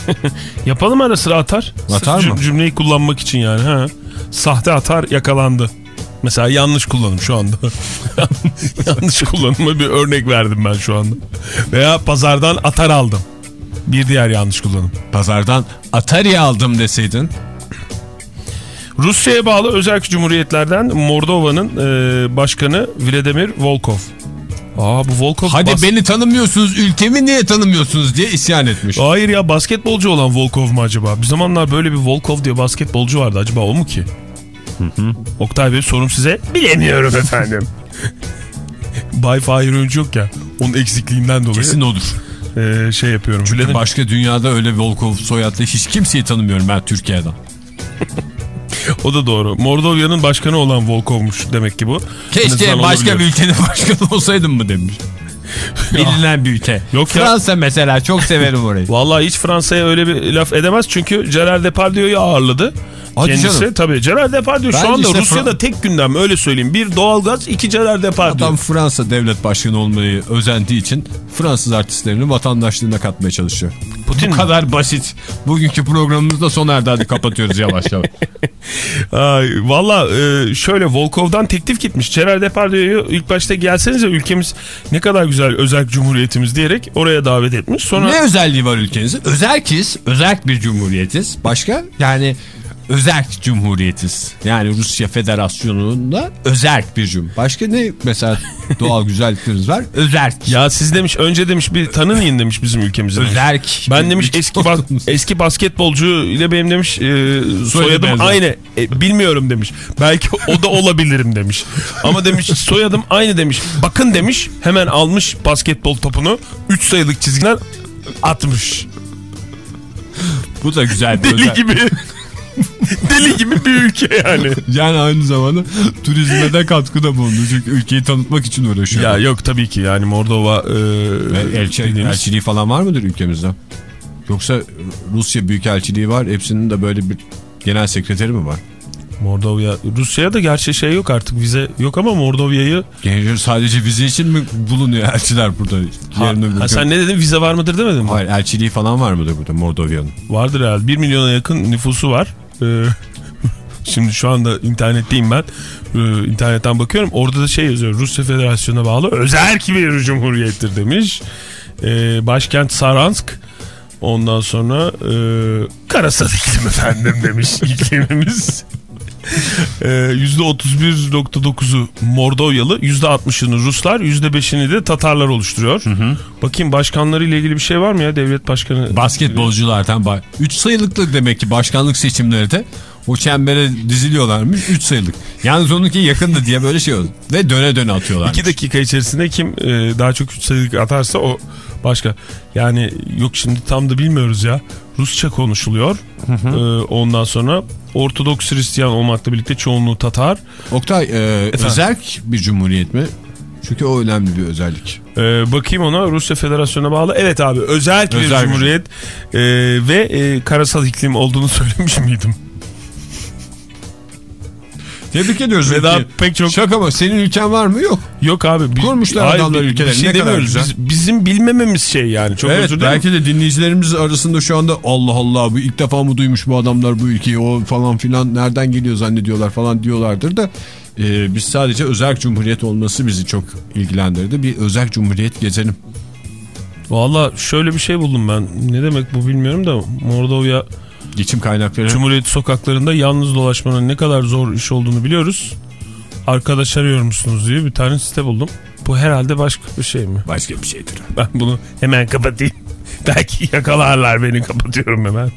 D: Yapalım ara sıra atar.
C: Atar
D: Sırf
C: mı?
D: cüm- Cümleyi kullanmak için yani. Ha. Sahte atar yakalandı. Mesela yanlış kullanım şu anda. yanlış kullanıma bir örnek verdim ben şu anda. Veya pazardan atar aldım. Bir diğer yanlış kullanım.
C: Pazardan Atari aldım deseydin.
D: Rusya'ya bağlı özerk cumhuriyetlerden Moldova'nın e, başkanı Vladimir Volkov. Aa bu Volkov...
C: Hadi
D: bas-
C: beni tanımıyorsunuz ülkemi niye tanımıyorsunuz diye isyan etmiş.
D: Hayır ya basketbolcu olan Volkov mu acaba? Bir zamanlar böyle bir Volkov diye basketbolcu vardı. Acaba o mu ki? Oktay Bey sorum size. Bilemiyorum efendim. Bay Fahir Öncü yok ya. Onun eksikliğinden dolayı
C: Kesin odur.
D: e, şey yapıyorum.
C: Çünkü başka dünyada öyle Volkov soyadlı hiç kimseyi tanımıyorum ben Türkiye'den.
D: O da doğru. Mordova'nın başkanı olan Volkov'muş demek ki bu.
C: Keşke başka bir
D: olabiliyor.
C: ülkenin başkanı olsaydım mı demiş. Bilinen bir ülke.
D: Yok ya.
C: Fransa mesela çok severim orayı.
D: Vallahi hiç Fransa'ya öyle bir laf edemez çünkü Gerard Depardieu'yu ağırladı.
C: Hadi
D: Kendisi
C: canım.
D: tabii Gerard Depardieu
C: Bence
D: şu anda
C: işte
D: Rusya'da
C: Fra-
D: tek gündem öyle söyleyeyim. Bir doğalgaz, iki Gerard Depardieu.
C: Adam Fransa devlet başkanı olmayı özendiği için Fransız artistlerini vatandaşlığına katmaya çalışıyor.
D: Putin
C: Bu
D: mi?
C: kadar basit. Bugünkü programımız da sona erdi. Hadi kapatıyoruz yavaş yavaş.
D: Ay, Valla e, şöyle Volkov'dan teklif gitmiş. Gerard Depardieu'yu ilk başta gelsenize ülkemiz ne kadar güzel özel cumhuriyetimiz diyerek oraya davet etmiş. Sonra
C: ne özelliği var ülkenizin? Özerkiz. Özerk bir cumhuriyetiz. Başka? Yani özerk cumhuriyetiz. Yani Rusya Federasyonu'nda özerk bir cumhuriyet. Başka ne mesela doğal güzellikleriniz var? Özerk.
D: ya siz demiş önce demiş bir tanıyın demiş bizim ülkemizi.
C: Özerk.
D: Ben demiş eski bas- eski basketbolcu ile benim demiş e, soyadım
C: benzer.
D: aynı. E, bilmiyorum demiş. Belki o da olabilirim demiş. Ama demiş soyadım aynı demiş. Bakın demiş hemen almış basketbol topunu 3 sayılık çizgiler atmış.
C: Bu da güzel. bir
D: Deli
C: özel-
D: gibi. Deli gibi bir ülke yani.
C: Yani aynı zamanda turizme de katkıda bulundu. Çünkü ülkeyi tanıtmak için uğraşıyor.
D: Ya yok tabii ki yani Moldova e,
C: elçi,
D: dediğimiz-
C: elçiliği falan var mıdır ülkemizde? Yoksa Rusya Büyükelçiliği var. Hepsinin de böyle bir genel sekreteri mi var?
D: Moldova Rusya'ya da gerçi şey yok artık vize yok ama Moldova'yı
C: Genel sadece vize için mi bulunuyor elçiler burada?
D: ha, ha, sen ne dedin vize var mıdır demedin mi?
C: Hayır elçiliği falan var mıdır burada Mordova'nın?
D: Vardır herhalde 1 milyona yakın nüfusu var. Ee, şimdi şu anda internetteyim ben. Ee, internetten bakıyorum. Orada da şey yazıyor. Rusya Federasyonu'na bağlı özel bir cumhuriyettir demiş. Ee, başkent Saransk. Ondan sonra e, karasal iklim efendim demiş iklimimiz. Ee, %31.9'u Mordovyalı, %60'ını Ruslar, %5'ini de Tatarlar oluşturuyor. Bakayım başkanları ile ilgili bir şey var mı ya devlet başkanı?
C: Basketbolculardan 3 sayılıklı demek ki başkanlık seçimleri de o çembere diziliyorlarmış 3 sayılık. Yalnız onunki yakındı diye böyle şey oldu. Ve döne döne atıyorlar.
D: 2 dakika içerisinde kim e, daha çok üç sayılık atarsa o başka. Yani yok şimdi tam da bilmiyoruz ya. Rusça konuşuluyor. E, ondan sonra Ortodoks Hristiyan olmakla birlikte çoğunluğu Tatar.
C: Oktay e, özerk bir cumhuriyet mi? Çünkü o önemli bir özellik.
D: E, bakayım ona Rusya Federasyonu'na bağlı. Evet abi özel bir
C: Özerk.
D: cumhuriyet e, ve e, karasal iklim olduğunu söylemiş miydim?
C: Tebrik ediyoruz.
D: Ve daha
C: ülkeyi.
D: pek çok
C: Şaka mı? Senin ülken var mı? Yok.
D: yok abi. Bi-
C: Kurmuşlar
D: Hayır,
C: adamlar ülkeleri.
D: Bir şey
C: Ne kadar güzel.
D: Biz- bizim bilmememiz şey yani. Çok
C: evet
D: özür dilerim.
C: belki de dinleyicilerimiz arasında şu anda Allah Allah bu ilk defa mı duymuş bu adamlar bu ülkeyi o falan filan nereden geliyor zannediyorlar falan diyorlardır da e, biz sadece özerk cumhuriyet olması bizi çok ilgilendirdi. Bir özerk cumhuriyet gezelim.
D: Valla şöyle bir şey buldum ben. Ne demek bu bilmiyorum da Mordovya
C: Geçim kaynakları.
D: Cumhuriyet sokaklarında yalnız dolaşmanın ne kadar zor iş olduğunu biliyoruz. Arkadaş arıyor musunuz diye bir tane site buldum. Bu herhalde başka bir şey mi?
C: Başka bir şeydir.
D: Ben bunu hemen kapatayım. Belki yakalarlar beni kapatıyorum hemen.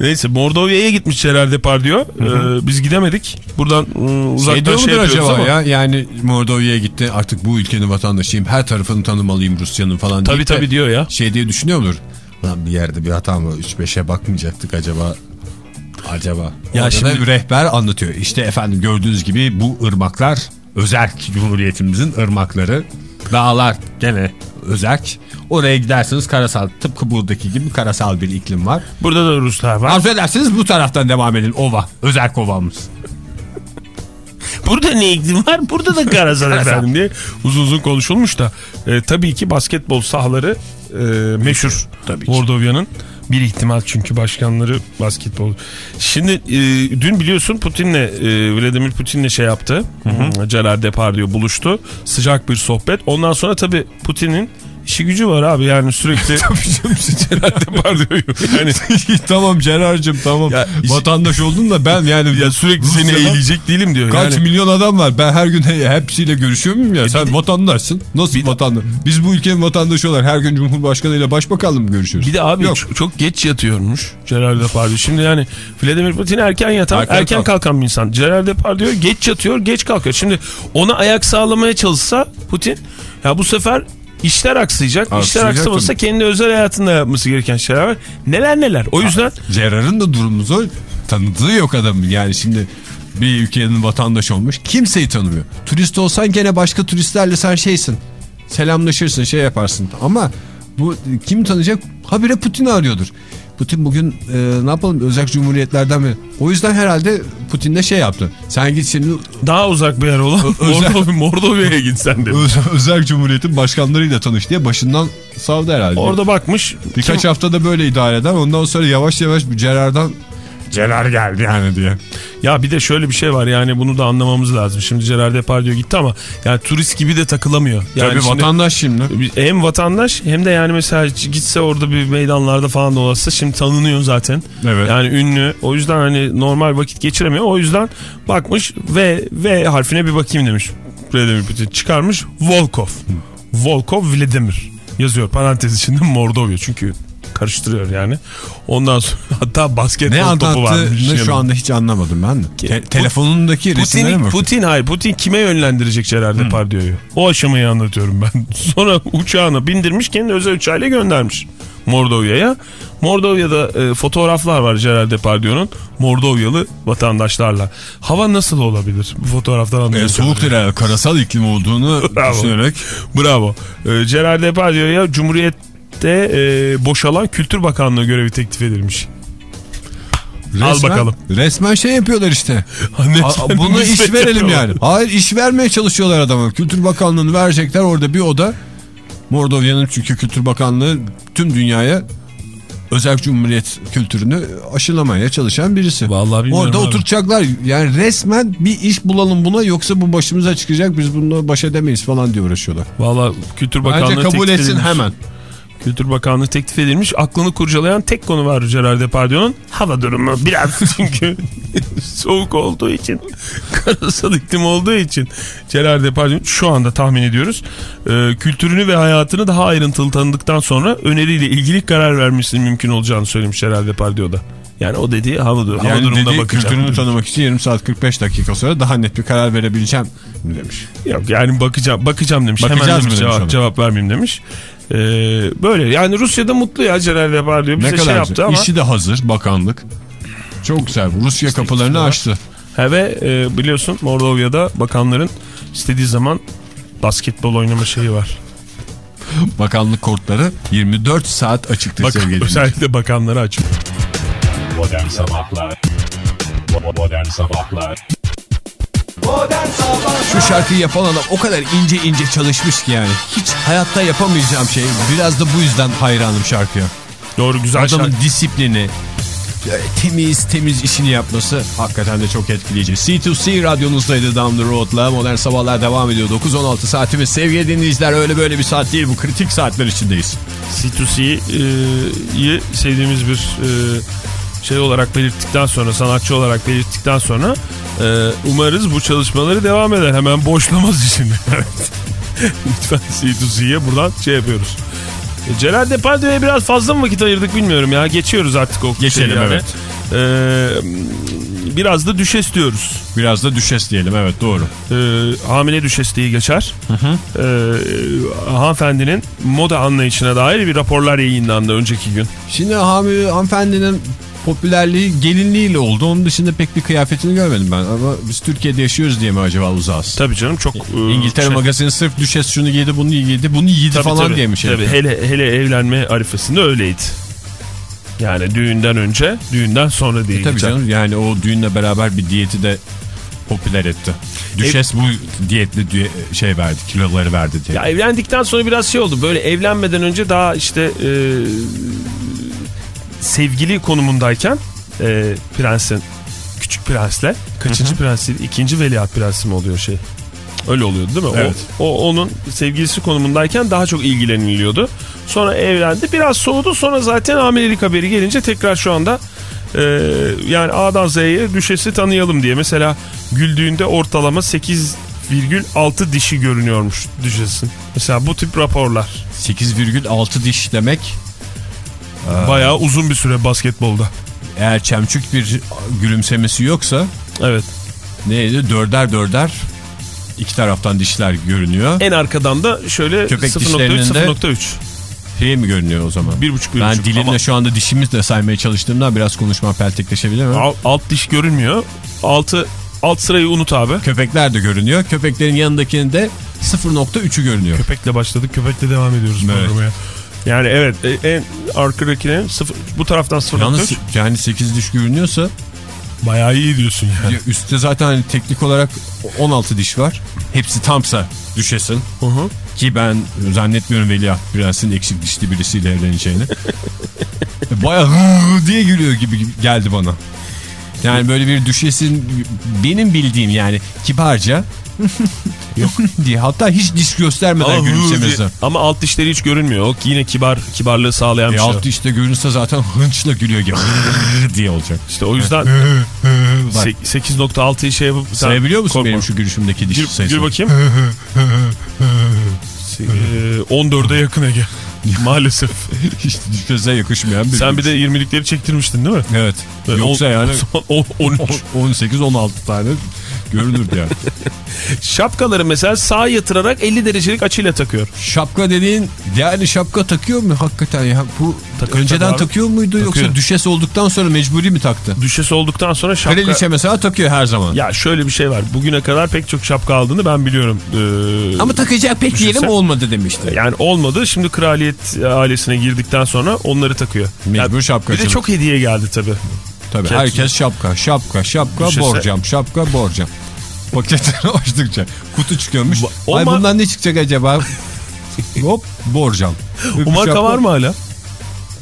D: Neyse Mordovya'ya gitmiş Gerard Depardieu. Ee, biz gidemedik. Buradan ıı, uzaktan
C: Şey diyor
D: şey, yapıyoruz
C: acaba
D: ama.
C: ya? Yani Mordova'ya gitti artık bu ülkenin vatandaşıyım. Her tarafını tanımalıyım Rusya'nın falan.
D: Tabii tabii diyor ya.
C: Şey diye düşünüyor mudur? Lan bir yerde bir hata mı? 3-5'e bakmayacaktık acaba. Acaba.
D: Ya
C: Ya
D: şimdi-
C: bir rehber anlatıyor. İşte efendim gördüğünüz gibi bu ırmaklar özerk cumhuriyetimizin ırmakları. Dağlar gene özerk. Oraya giderseniz karasal tıpkı buradaki gibi karasal bir iklim var.
D: Burada da Ruslar var.
C: Arzu ederseniz bu taraftan devam edin ova. Özerk ovamız.
D: Burada ne iklim var? Burada da karasal efendim diye uzun uzun konuşulmuş da. E, tabii ki basketbol sahaları e, meşhur.
C: Tabii ki.
D: Mordovya'nın bir ihtimal çünkü başkanları basketbol. Şimdi e, dün biliyorsun Putin'le e, Vladimir Putin'le şey yaptı. Gerard Depardieu buluştu. Sıcak bir sohbet. Ondan sonra tabii Putin'in işi gücü var abi yani sürekli Gerard Depardieu'yu yani
C: tamam Cerrah'cığım tamam.
D: Ya iş-
C: Vatandaş oldun da ben yani
D: ya sürekli seni
C: Rusya'da
D: eğleyecek değilim diyor.
C: Kaç
D: yani.
C: milyon adam var. Ben her gün he- hepsiyle görüşüyor muyum ya? Sen vatandaşsın. Nasıl vatandaş? Biz bu ülkenin vatandaşı olarak her gün Cumhurbaşkanı ile Başbakanla mı görüşüyoruz?
D: Bir de abi
C: Yok.
D: çok, çok geç yatıyormuş Gerard Depardieu. Şimdi yani Vladimir Putin erken yatan, erken,
C: Erken kalk.
D: kalkan bir insan. Gerard Depardieu geç yatıyor, geç kalkıyor. Şimdi ona ayak sağlamaya çalışsa Putin ya bu sefer işler aksayacak. işler
C: Aksayacak
D: aksamasa
C: tabii.
D: kendi özel hayatında yapması gereken şeyler var. Neler neler. O yüzden
C: Cerrah'ın da durumu zor. Tanıdığı yok adamın. Yani şimdi bir ülkenin vatandaşı olmuş. Kimseyi tanımıyor. Turist olsan gene başka turistlerle sen şeysin. Selamlaşırsın şey yaparsın. Ama bu kim tanıyacak? Habire Putin'i arıyordur. Putin bugün e, ne yapalım özel cumhuriyetlerden mi? O yüzden herhalde Putin de şey yaptı. Sen git şimdi
D: daha uzak bir yer olan Mordovya, Mordovya'ya gitsen de.
C: özel cumhuriyetin başkanlarıyla tanış diye başından savdı herhalde.
D: Orada bakmış.
C: Birkaç
D: kim-
C: haftada böyle idare eder. Ondan sonra yavaş yavaş bir Cerrah'dan Cerrah geldi yani diye.
D: Ya bir de şöyle bir şey var yani bunu da anlamamız lazım. Şimdi Gerard Depardieu gitti ama yani turist gibi de takılamıyor. Yani
C: Tabii
D: şimdi-
C: vatandaş şimdi.
D: Hem vatandaş hem de yani mesela gitse orada bir meydanlarda falan dolaşsa şimdi tanınıyor zaten.
C: Evet.
D: Yani ünlü. O yüzden hani normal vakit geçiremiyor. O yüzden bakmış ve V harfine bir bakayım demiş. Vladimir Putin çıkarmış Volkov. Volkov Vladimir yazıyor parantez içinde Mordovya çünkü karıştırıyor yani. Ondan sonra hatta basketbol
C: Ne
D: topu varmış. yanında.
C: şu anda hiç anlamadım ben de. Te- telefonundaki resimlere mi
D: Putin, hayır Putin kime yönlendirecek Gerard Depardieu'yu? O aşamayı anlatıyorum ben. Sonra uçağına bindirmiş kendi özel uçağıyla göndermiş Mordovya'ya. Mordovya'da e, fotoğraflar var Gerard Depardieu'nun Mordovyalı vatandaşlarla. Hava nasıl olabilir bu fotoğraftan
C: E,
D: anlıyoruz.
C: soğuktur herhalde. Karasal iklim olduğunu
D: Bravo.
C: düşünerek.
D: Bravo. E, Gerard Depardieu'ya Cumhuriyet'te e, boşalan Kültür Bakanlığı görevi teklif edilmiş. Al bakalım.
C: Resmen şey yapıyorlar işte. A- Bunu iş verelim yani. Hayır iş vermeye çalışıyorlar adama. Kültür Bakanlığı'nı verecekler orada bir oda. Mordovya'nın çünkü Kültür Bakanlığı tüm dünyaya özel cumhuriyet kültürünü aşılamaya çalışan birisi.
D: Vallahi bilmiyorum
C: Orada
D: abi.
C: oturacaklar. Yani resmen bir iş bulalım buna yoksa bu başımıza çıkacak biz bununla baş edemeyiz falan diye uğraşıyorlar.
D: Valla Kültür Bakanlığı
C: Bence kabul etsin
D: edilmiş.
C: hemen.
D: Kültür Bakanlığı teklif edilmiş. Aklını kurcalayan tek konu var Gerard Depardieu'nun. Hava durumu biraz çünkü soğuk olduğu için karasal iklim olduğu için Gerard Depardieu şu anda tahmin ediyoruz. e, kültürünü ve hayatını daha ayrıntılı tanıdıktan sonra öneriyle ilgili karar vermesinin mümkün olacağını söylemiş Gerard Depardieu da. Yani o dediği hava, dur- hava
C: Yani
D: durumuna
C: dediği
D: bakacağım.
C: kültürünü tanımak için yarım saat 45 dakika sonra daha net bir karar verebileceğim demiş.
D: Yok yani bakacağım bakacağım demiş.
C: Bakacağız
D: Hemen
C: demiş
D: cevap,
C: ona?
D: cevap vermeyeyim demiş. Ee, böyle yani Rusya'da mutlu ya Gerard Depardieu bize
C: Ne kadar
D: şey yaptı ama.
C: İşi de hazır bakanlık. Çok güzel. Rusya kapılarını açtı.
D: He ve e, biliyorsun Mordovya'da bakanların istediği zaman basketbol oynama şeyi var.
C: Bakanlık kortları 24 saat açıktır
D: Bak,
C: sevgili
D: özellikle bakanları açık.
A: Modern Sabahlar Modern Sabahlar
C: Şu şarkıyı yapan adam o kadar ince ince çalışmış ki yani. Hiç hayatta yapamayacağım şey. Biraz da bu yüzden hayranım şarkıya.
D: Doğru güzel
C: Adamın
D: şarkı.
C: disiplini, böyle temiz temiz işini yapması hakikaten de çok etkileyici. C2C radyonuzdaydı Down the Road'la. Modern Sabahlar devam ediyor. 9-16 saatimiz. Sevgili dinleyiciler öyle böyle bir saat değil. Bu kritik saatler içindeyiz.
D: C2C'yi sevdiğimiz bir e, şey olarak belirttikten sonra sanatçı olarak belirttikten sonra e, umarız bu çalışmaları devam eder. Hemen boşlamaz. Evet. Lütfen C2C'ye buradan şey yapıyoruz. E, Gerard Depardieu'ya biraz fazla mı vakit ayırdık bilmiyorum ya. Geçiyoruz artık o
C: Geçelim,
D: yani.
C: evet.
D: E, biraz da düşes diyoruz.
C: Biraz da düşes diyelim evet doğru.
D: Ee, hamile düşes diye geçer. Ee, hanımefendinin moda anlayışına dair bir raporlar yayınlandı önceki gün.
C: Şimdi hamile hanımefendinin popülerliği gelinliğiyle oldu. Onun dışında pek bir kıyafetini görmedim ben. Ama biz Türkiye'de yaşıyoruz diye mi acaba uzağız?
D: Tabii canım çok... e,
C: İngiltere
D: şey-
C: magazini sırf düşes şunu giydi bunu giydi bunu giydi
D: Tabii,
C: falan
D: tabii,
C: diye mi şey
D: tabii. Hele, hele evlenme arifesinde öyleydi. Yani düğünden önce, düğünden sonra diye
C: E tabii canım yani o düğünle beraber bir diyeti de popüler etti. Düşes bu diyetle düğe- şey verdi kiloları verdi diye.
D: Ya evlendikten sonra biraz şey oldu. Böyle evlenmeden önce daha işte e, sevgili konumundayken e, prensin küçük prensle kaçıncı prensiydi? İkinci veliaht prensi mi oluyor şey? Öyle oluyordu değil mi?
C: Evet.
D: O, o onun sevgilisi konumundayken daha çok ilgileniliyordu. Sonra evlendi. Biraz soğudu. Sonra zaten hamilelik haberi gelince tekrar şu anda e, yani A'dan Z'ye düşesi tanıyalım diye. Mesela güldüğünde ortalama 8,6 dişi görünüyormuş düşesin. Mesela bu tip raporlar.
C: 8,6 diş demek
D: Bayağı uzun bir süre basketbolda.
C: eğer çemçük bir gülümsemesi yoksa
D: Evet.
C: neydi dörder dörder iki taraftan dişler görünüyor.
D: En arkadan da şöyle
C: Köpek
D: 0.3
C: dişlerinin de-
D: 0.3.
C: Şey mi görünüyor o zaman?
D: 1.5 1.5.
C: Ben dilimle
D: Ama
C: şu anda dişimi de saymaya çalıştığımda biraz konuşma peltekleşebilir mi?
D: alt, alt diş görünmüyor. Altı alt sırayı unut abi.
C: Köpekler de görünüyor. Köpeklerin yanındakinin de 0.3'ü görünüyor.
D: Köpekle başladık. Köpekle devam ediyoruz
C: Evet.
D: programaya. Yani evet e, en arkadakinin sıfır, bu taraftan 0.3
C: Yalnız yani 8 diş görünüyorsa
D: bayağı iyi diyorsun yani.
C: ya üstte zaten hani teknik olarak 16 diş var. Hepsi tamsa düşesin.
D: Hı hı.
C: Ki ben zannetmiyorum Veliaht Prens'in eksik dişli birisiyle evleneceğini. Baya hı diye gülüyor gibi geldi bana. Yani böyle bir düşesin benim bildiğim yani kibarca yok diye hatta hiç diş göstermeden gülümsemesi.
D: ama alt dişleri hiç görünmüyor. O yine kibar kibarlığı sağlayan bir
C: E
D: şey.
C: alt dişte görünse zaten hınçla gülüyor gibi diye olacak.
D: İşte o yüzden
C: Bak.
D: sek- 8.6'yı şey yapıp
C: Sayabiliyor musun
D: korkma.
C: benim şu gülüşümdeki diş
D: Gül,
C: sayısını?
D: gül bakayım. Ee, 14'e yakın Ege. Maalesef.
C: Hiç düşese yakışmayan bir
D: Sen bir de 20'likleri çektirmiştin değil mi?
C: Evet. Yoksa yani
D: on- 13.
C: 18-16 tane görünürdü yani.
D: Şapkaları mesela sağa yatırarak 50 derecelik açıyla takıyor.
C: Şapka dediğin yani şapka takıyor mu hakikaten ya? Bu
D: Takıyor
C: önceden
D: abi.
C: takıyor muydu yoksa
D: Takıyor.
C: düşes olduktan sonra mecburi mi taktı?
D: Düşesi olduktan sonra şapka...
C: Kraliçe mesela takıyor her zaman.
D: Ya şöyle bir şey var. Bugüne kadar pek çok şapka aldığını ben biliyorum. Ee,
C: Ama takacak pek
D: Düşünsene.
C: yerim olmadı demişti.
D: yani olmadı. Şimdi kraliyet ailesine girdikten sonra onları takıyor.
C: Mecbur
D: Ya,
C: şapkacılık.
D: Bir de çok hediye geldi tabii.
C: Tabii
D: Kendisi-
C: herkes şapka, şapka, şapka,
D: Düşese-
C: borcam, şapka, borcam. Paketleri açtıkça kutu çıkıyormuş.
D: O
C: Ay bundan ne çıkacak acaba? Hop borcam. Öbür
D: O marka
C: şapka-
D: var mı hala?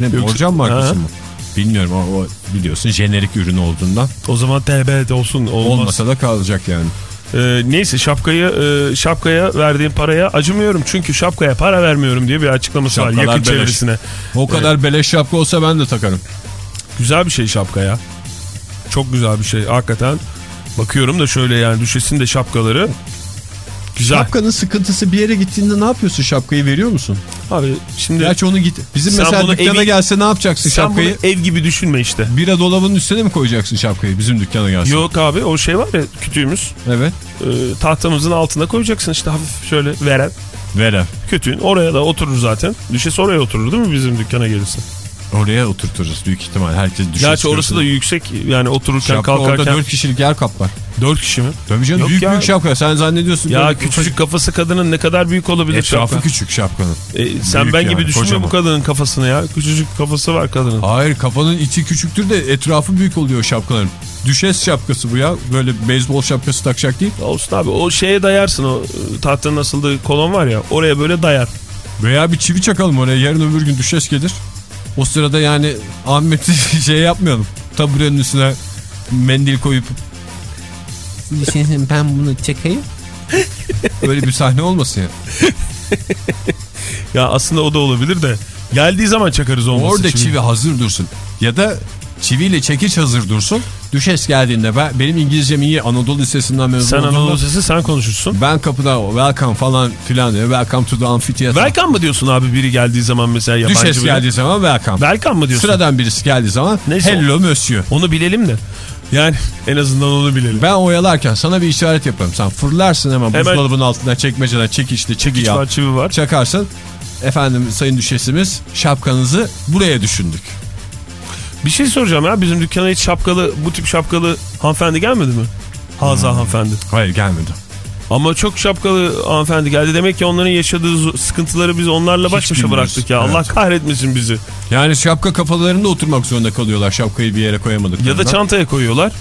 C: Ne,
D: Yoksa-
C: borcam markası
D: Ha.
C: mı? Bilmiyorum o, o biliyorsun jenerik ürün olduğundan
D: O zaman TB'de olsun. Olmaz.
C: olmasa da kalacak yani.
D: Ee, neyse şapkayı e, şapkaya verdiğim paraya acımıyorum. Çünkü şapkaya para vermiyorum diye bir açıklaması var
C: Şapkalar
D: yakın
C: beleş.
D: çevresine.
C: O kadar beleş şapka olsa ben de takarım.
D: Güzel bir şey şapka ya. Çok güzel bir şey hakikaten. Bakıyorum da şöyle yani düşesin de şapkaları. Güzel.
C: Şapkanın sıkıntısı bir yere gittiğinde ne yapıyorsun? Şapkayı veriyor musun?
D: Abi şimdi
C: Gerçi onu git. Bizim
D: Sen
C: mesela
D: bunu
C: dükkana
D: evi-
C: gelse ne yapacaksın
D: sen
C: şapkayı?
D: bunu ev gibi düşünme işte.
C: Bira dolabının üstüne mi koyacaksın şapkayı bizim dükkana gelsin?
D: Yok abi o şey var ya kütüğümüz.
C: Evet.
D: e, tahtamızın altına koyacaksın işte hafif şöyle veren
C: Vere.
D: kütüğün. Oraya da oturur zaten. Düşesi oraya oturur değil mi bizim dükkana gelirse?
C: Oraya oturturuz büyük ihtimal. Herkes düşer.
D: Gerçi orası da yüksek yani otururken
C: Şapka
D: kalkarken.
C: orada 4 kişilik yer kaplar.
D: 4 kişi mi?
C: Tabii canım
D: Yok
C: büyük
D: ya.
C: büyük şapka. Sen zannediyorsun.
D: Ya
C: böyle
D: küçücük kafası kadının ne kadar büyük olabilir
C: Etrafı
D: şapka?
C: küçük şapkanın.
D: E, sen
C: Büyük
D: ben
C: yani,
D: gibi düşünme bu kadının kafasını ya. Küçücük kafası var kadının.
C: Hayır kafanın içi küçüktür de etrafı büyük oluyor şapkaların. Düşes şapkası bu ya. Böyle beyzbol şapkası takacak değil.
D: Olsun abi o şeye dayarsın o e, tahtanın asıldığı kolon var ya oraya böyle dayar.
C: Veya bir çivi çakalım oraya. Yarın öbür gün düşes gelir. O sırada yani Ahmet'i şey yapmayalım. Taburenin üstüne mendil koyup ben bunu çekeyim. Öyle bir sahne olmasın ya.
D: Ya aslında o da olabilir de geldiği zaman çakarız olması
C: Orada
D: için.
C: çivi hazır dursun. Ya da çiviyle çekiç hazır dursun. Düşes geldiğinde ben, benim İngilizcem iyi Anadolu Lisesi'nden mezun
D: Sen Anadolu Sesi sen konuşursun.
C: Ben kapıda welcome falan filan diyor. Welcome to the amphitheater.
D: Welcome mı diyorsun abi biri geldiği zaman mesela yabancı
C: Düşes
D: biri?
C: geldiği zaman welcome.
D: Welcome mı diyorsun?
C: Sıradan birisi geldiği zaman
D: Neyse,
C: hello monsieur.
D: Onu bilelim de. Yani en azından onu bilelim.
C: Ben oyalarken sana bir işaret yaparım. Sen fırlarsın hemen,
D: Hemen-
C: buzdolabının altından çekmeceden çekişli çekici
D: Çekiç
C: yap.
D: var çivi var.
C: Çakarsın. Efendim sayın düşesimiz şapkanızı buraya düşündük.
D: Bir şey soracağım ya bizim dükkana hiç şapkalı bu tip şapkalı hanımefendi gelmedi mi? Haza hanımefendi.
C: Hayır gelmedi.
D: Ama çok şapkalı hanımefendi geldi. Demek ki onların yaşadığı sıkıntıları biz onlarla baş başa bıraktık ya. Allah
C: Evet.
D: kahretmesin bizi.
C: Yani şapka kafalarında oturmak zorunda kalıyorlar şapkayı bir yere koyamadık.
D: Ya da çantaya koyuyorlar.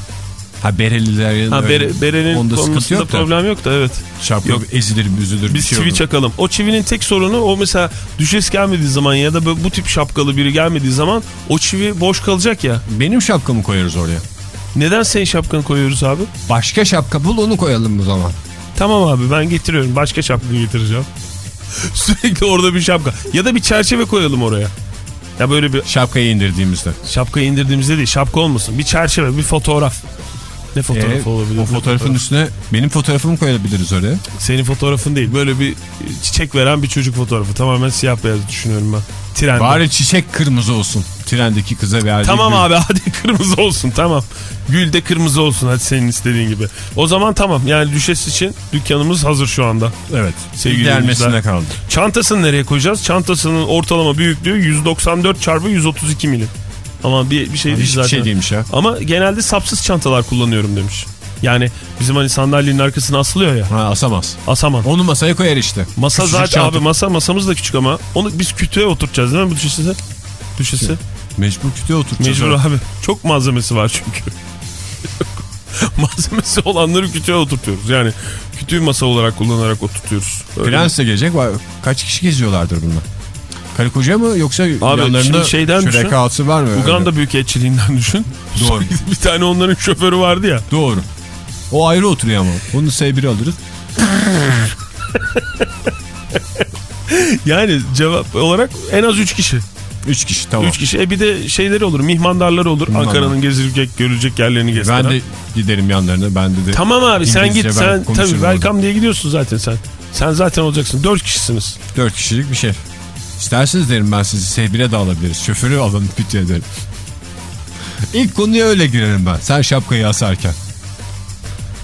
C: Ha bereliler.
D: Ha bere,
C: Onda sıkıntı yok da.
D: problem yok da evet.
C: Şapka
D: Yok.
C: ezilir büzülür.
D: Biz
C: şey
D: çivi
C: olur.
D: çakalım. O çivinin tek sorunu o mesela düşes gelmediği zaman ya da bu tip şapkalı biri gelmediği zaman o çivi boş kalacak ya.
C: Benim şapkamı koyarız oraya.
D: Neden senin şapkanı koyuyoruz abi?
C: Başka şapka bul onu koyalım o zaman.
D: Tamam abi ben getiriyorum. Başka şapka getireceğim. Sürekli orada bir şapka. Ya da bir çerçeve koyalım oraya. Ya böyle bir
C: Şapkayı indirdiğimizde.
D: şapkayı indirdiğimizde değil şapka olmasın. Bir çerçeve bir fotoğraf. Ne fotoğrafı
C: Ee,
D: olabilir?
C: o fotoğrafın
D: fotoğraf?
C: üstüne benim fotoğrafımı koyabiliriz oraya.
D: Senin fotoğrafın değil. Böyle bir çiçek veren bir çocuk fotoğrafı. Tamamen siyah beyaz düşünüyorum ben. Trende.
C: Bari çiçek kırmızı olsun. Trendeki kıza verdiği
D: Tamam
C: gül.
D: abi hadi kırmızı olsun tamam. Gül de kırmızı olsun hadi senin istediğin gibi. O zaman tamam yani düşes için dükkanımız hazır şu anda.
C: Evet.
D: Sevgili
C: Gelmesine kaldı.
D: Çantasını nereye koyacağız? Çantasının ortalama büyüklüğü 194 çarpı 132 milim. Ama bir, bir şey değil
C: Hiçbir
D: zaten.
C: şey değilmiş ya.
D: Ama genelde sapsız çantalar kullanıyorum demiş. Yani bizim hani sandalyenin arkasına asılıyor ya.
C: Ha, asamaz.
D: Asaman.
C: Onu masaya koyar işte.
D: Masa
C: Küçücük
D: zaten
C: çanta.
D: abi masa masamız da küçük ama onu biz kütüğe oturtacağız değil mi bu düşesi? Düşesi.
C: Mecbur kütüğe oturtacağız.
D: Mecbur abi. Çok malzemesi var çünkü. malzemesi olanları kütüğe oturtuyoruz. Yani kütüğü masa olarak kullanarak oturtuyoruz. Öyle.
C: Prens de gelecek. Kaç kişi geziyorlardır bunlar? Karı koca mı yoksa yanlarında
D: şimdi şeyden düşün.
C: şürekası var mı? öyle?
D: Uganda Büyükelçiliğinden düşün.
C: Doğru.
D: bir tane onların şoförü vardı ya.
C: Doğru. O ayrı oturuyor ama. Onu S1'i alırız.
D: Yani cevap olarak en az 3 kişi.
C: Üç kişi tamam.
D: 3 kişi. E bir de şeyleri olur. Mihmandarları olur. Ankara'nın gezilecek, görülecek yerlerini gösteren.
C: Ben de giderim yanlarına. Ben de, de
D: Tamam abi sen
C: İngilizce
D: git.
C: ben
D: Sen tabii welcome diye gidiyorsun zaten sen. Sen zaten olacaksın. 4 kişisiniz.
C: Dört kişilik bir şey. İsterseniz derim ben sizi S1'e de alabiliriz. Şoförü alın kütüğe derim. İlk konuya öyle girerim ben. Sen şapkayı asarken.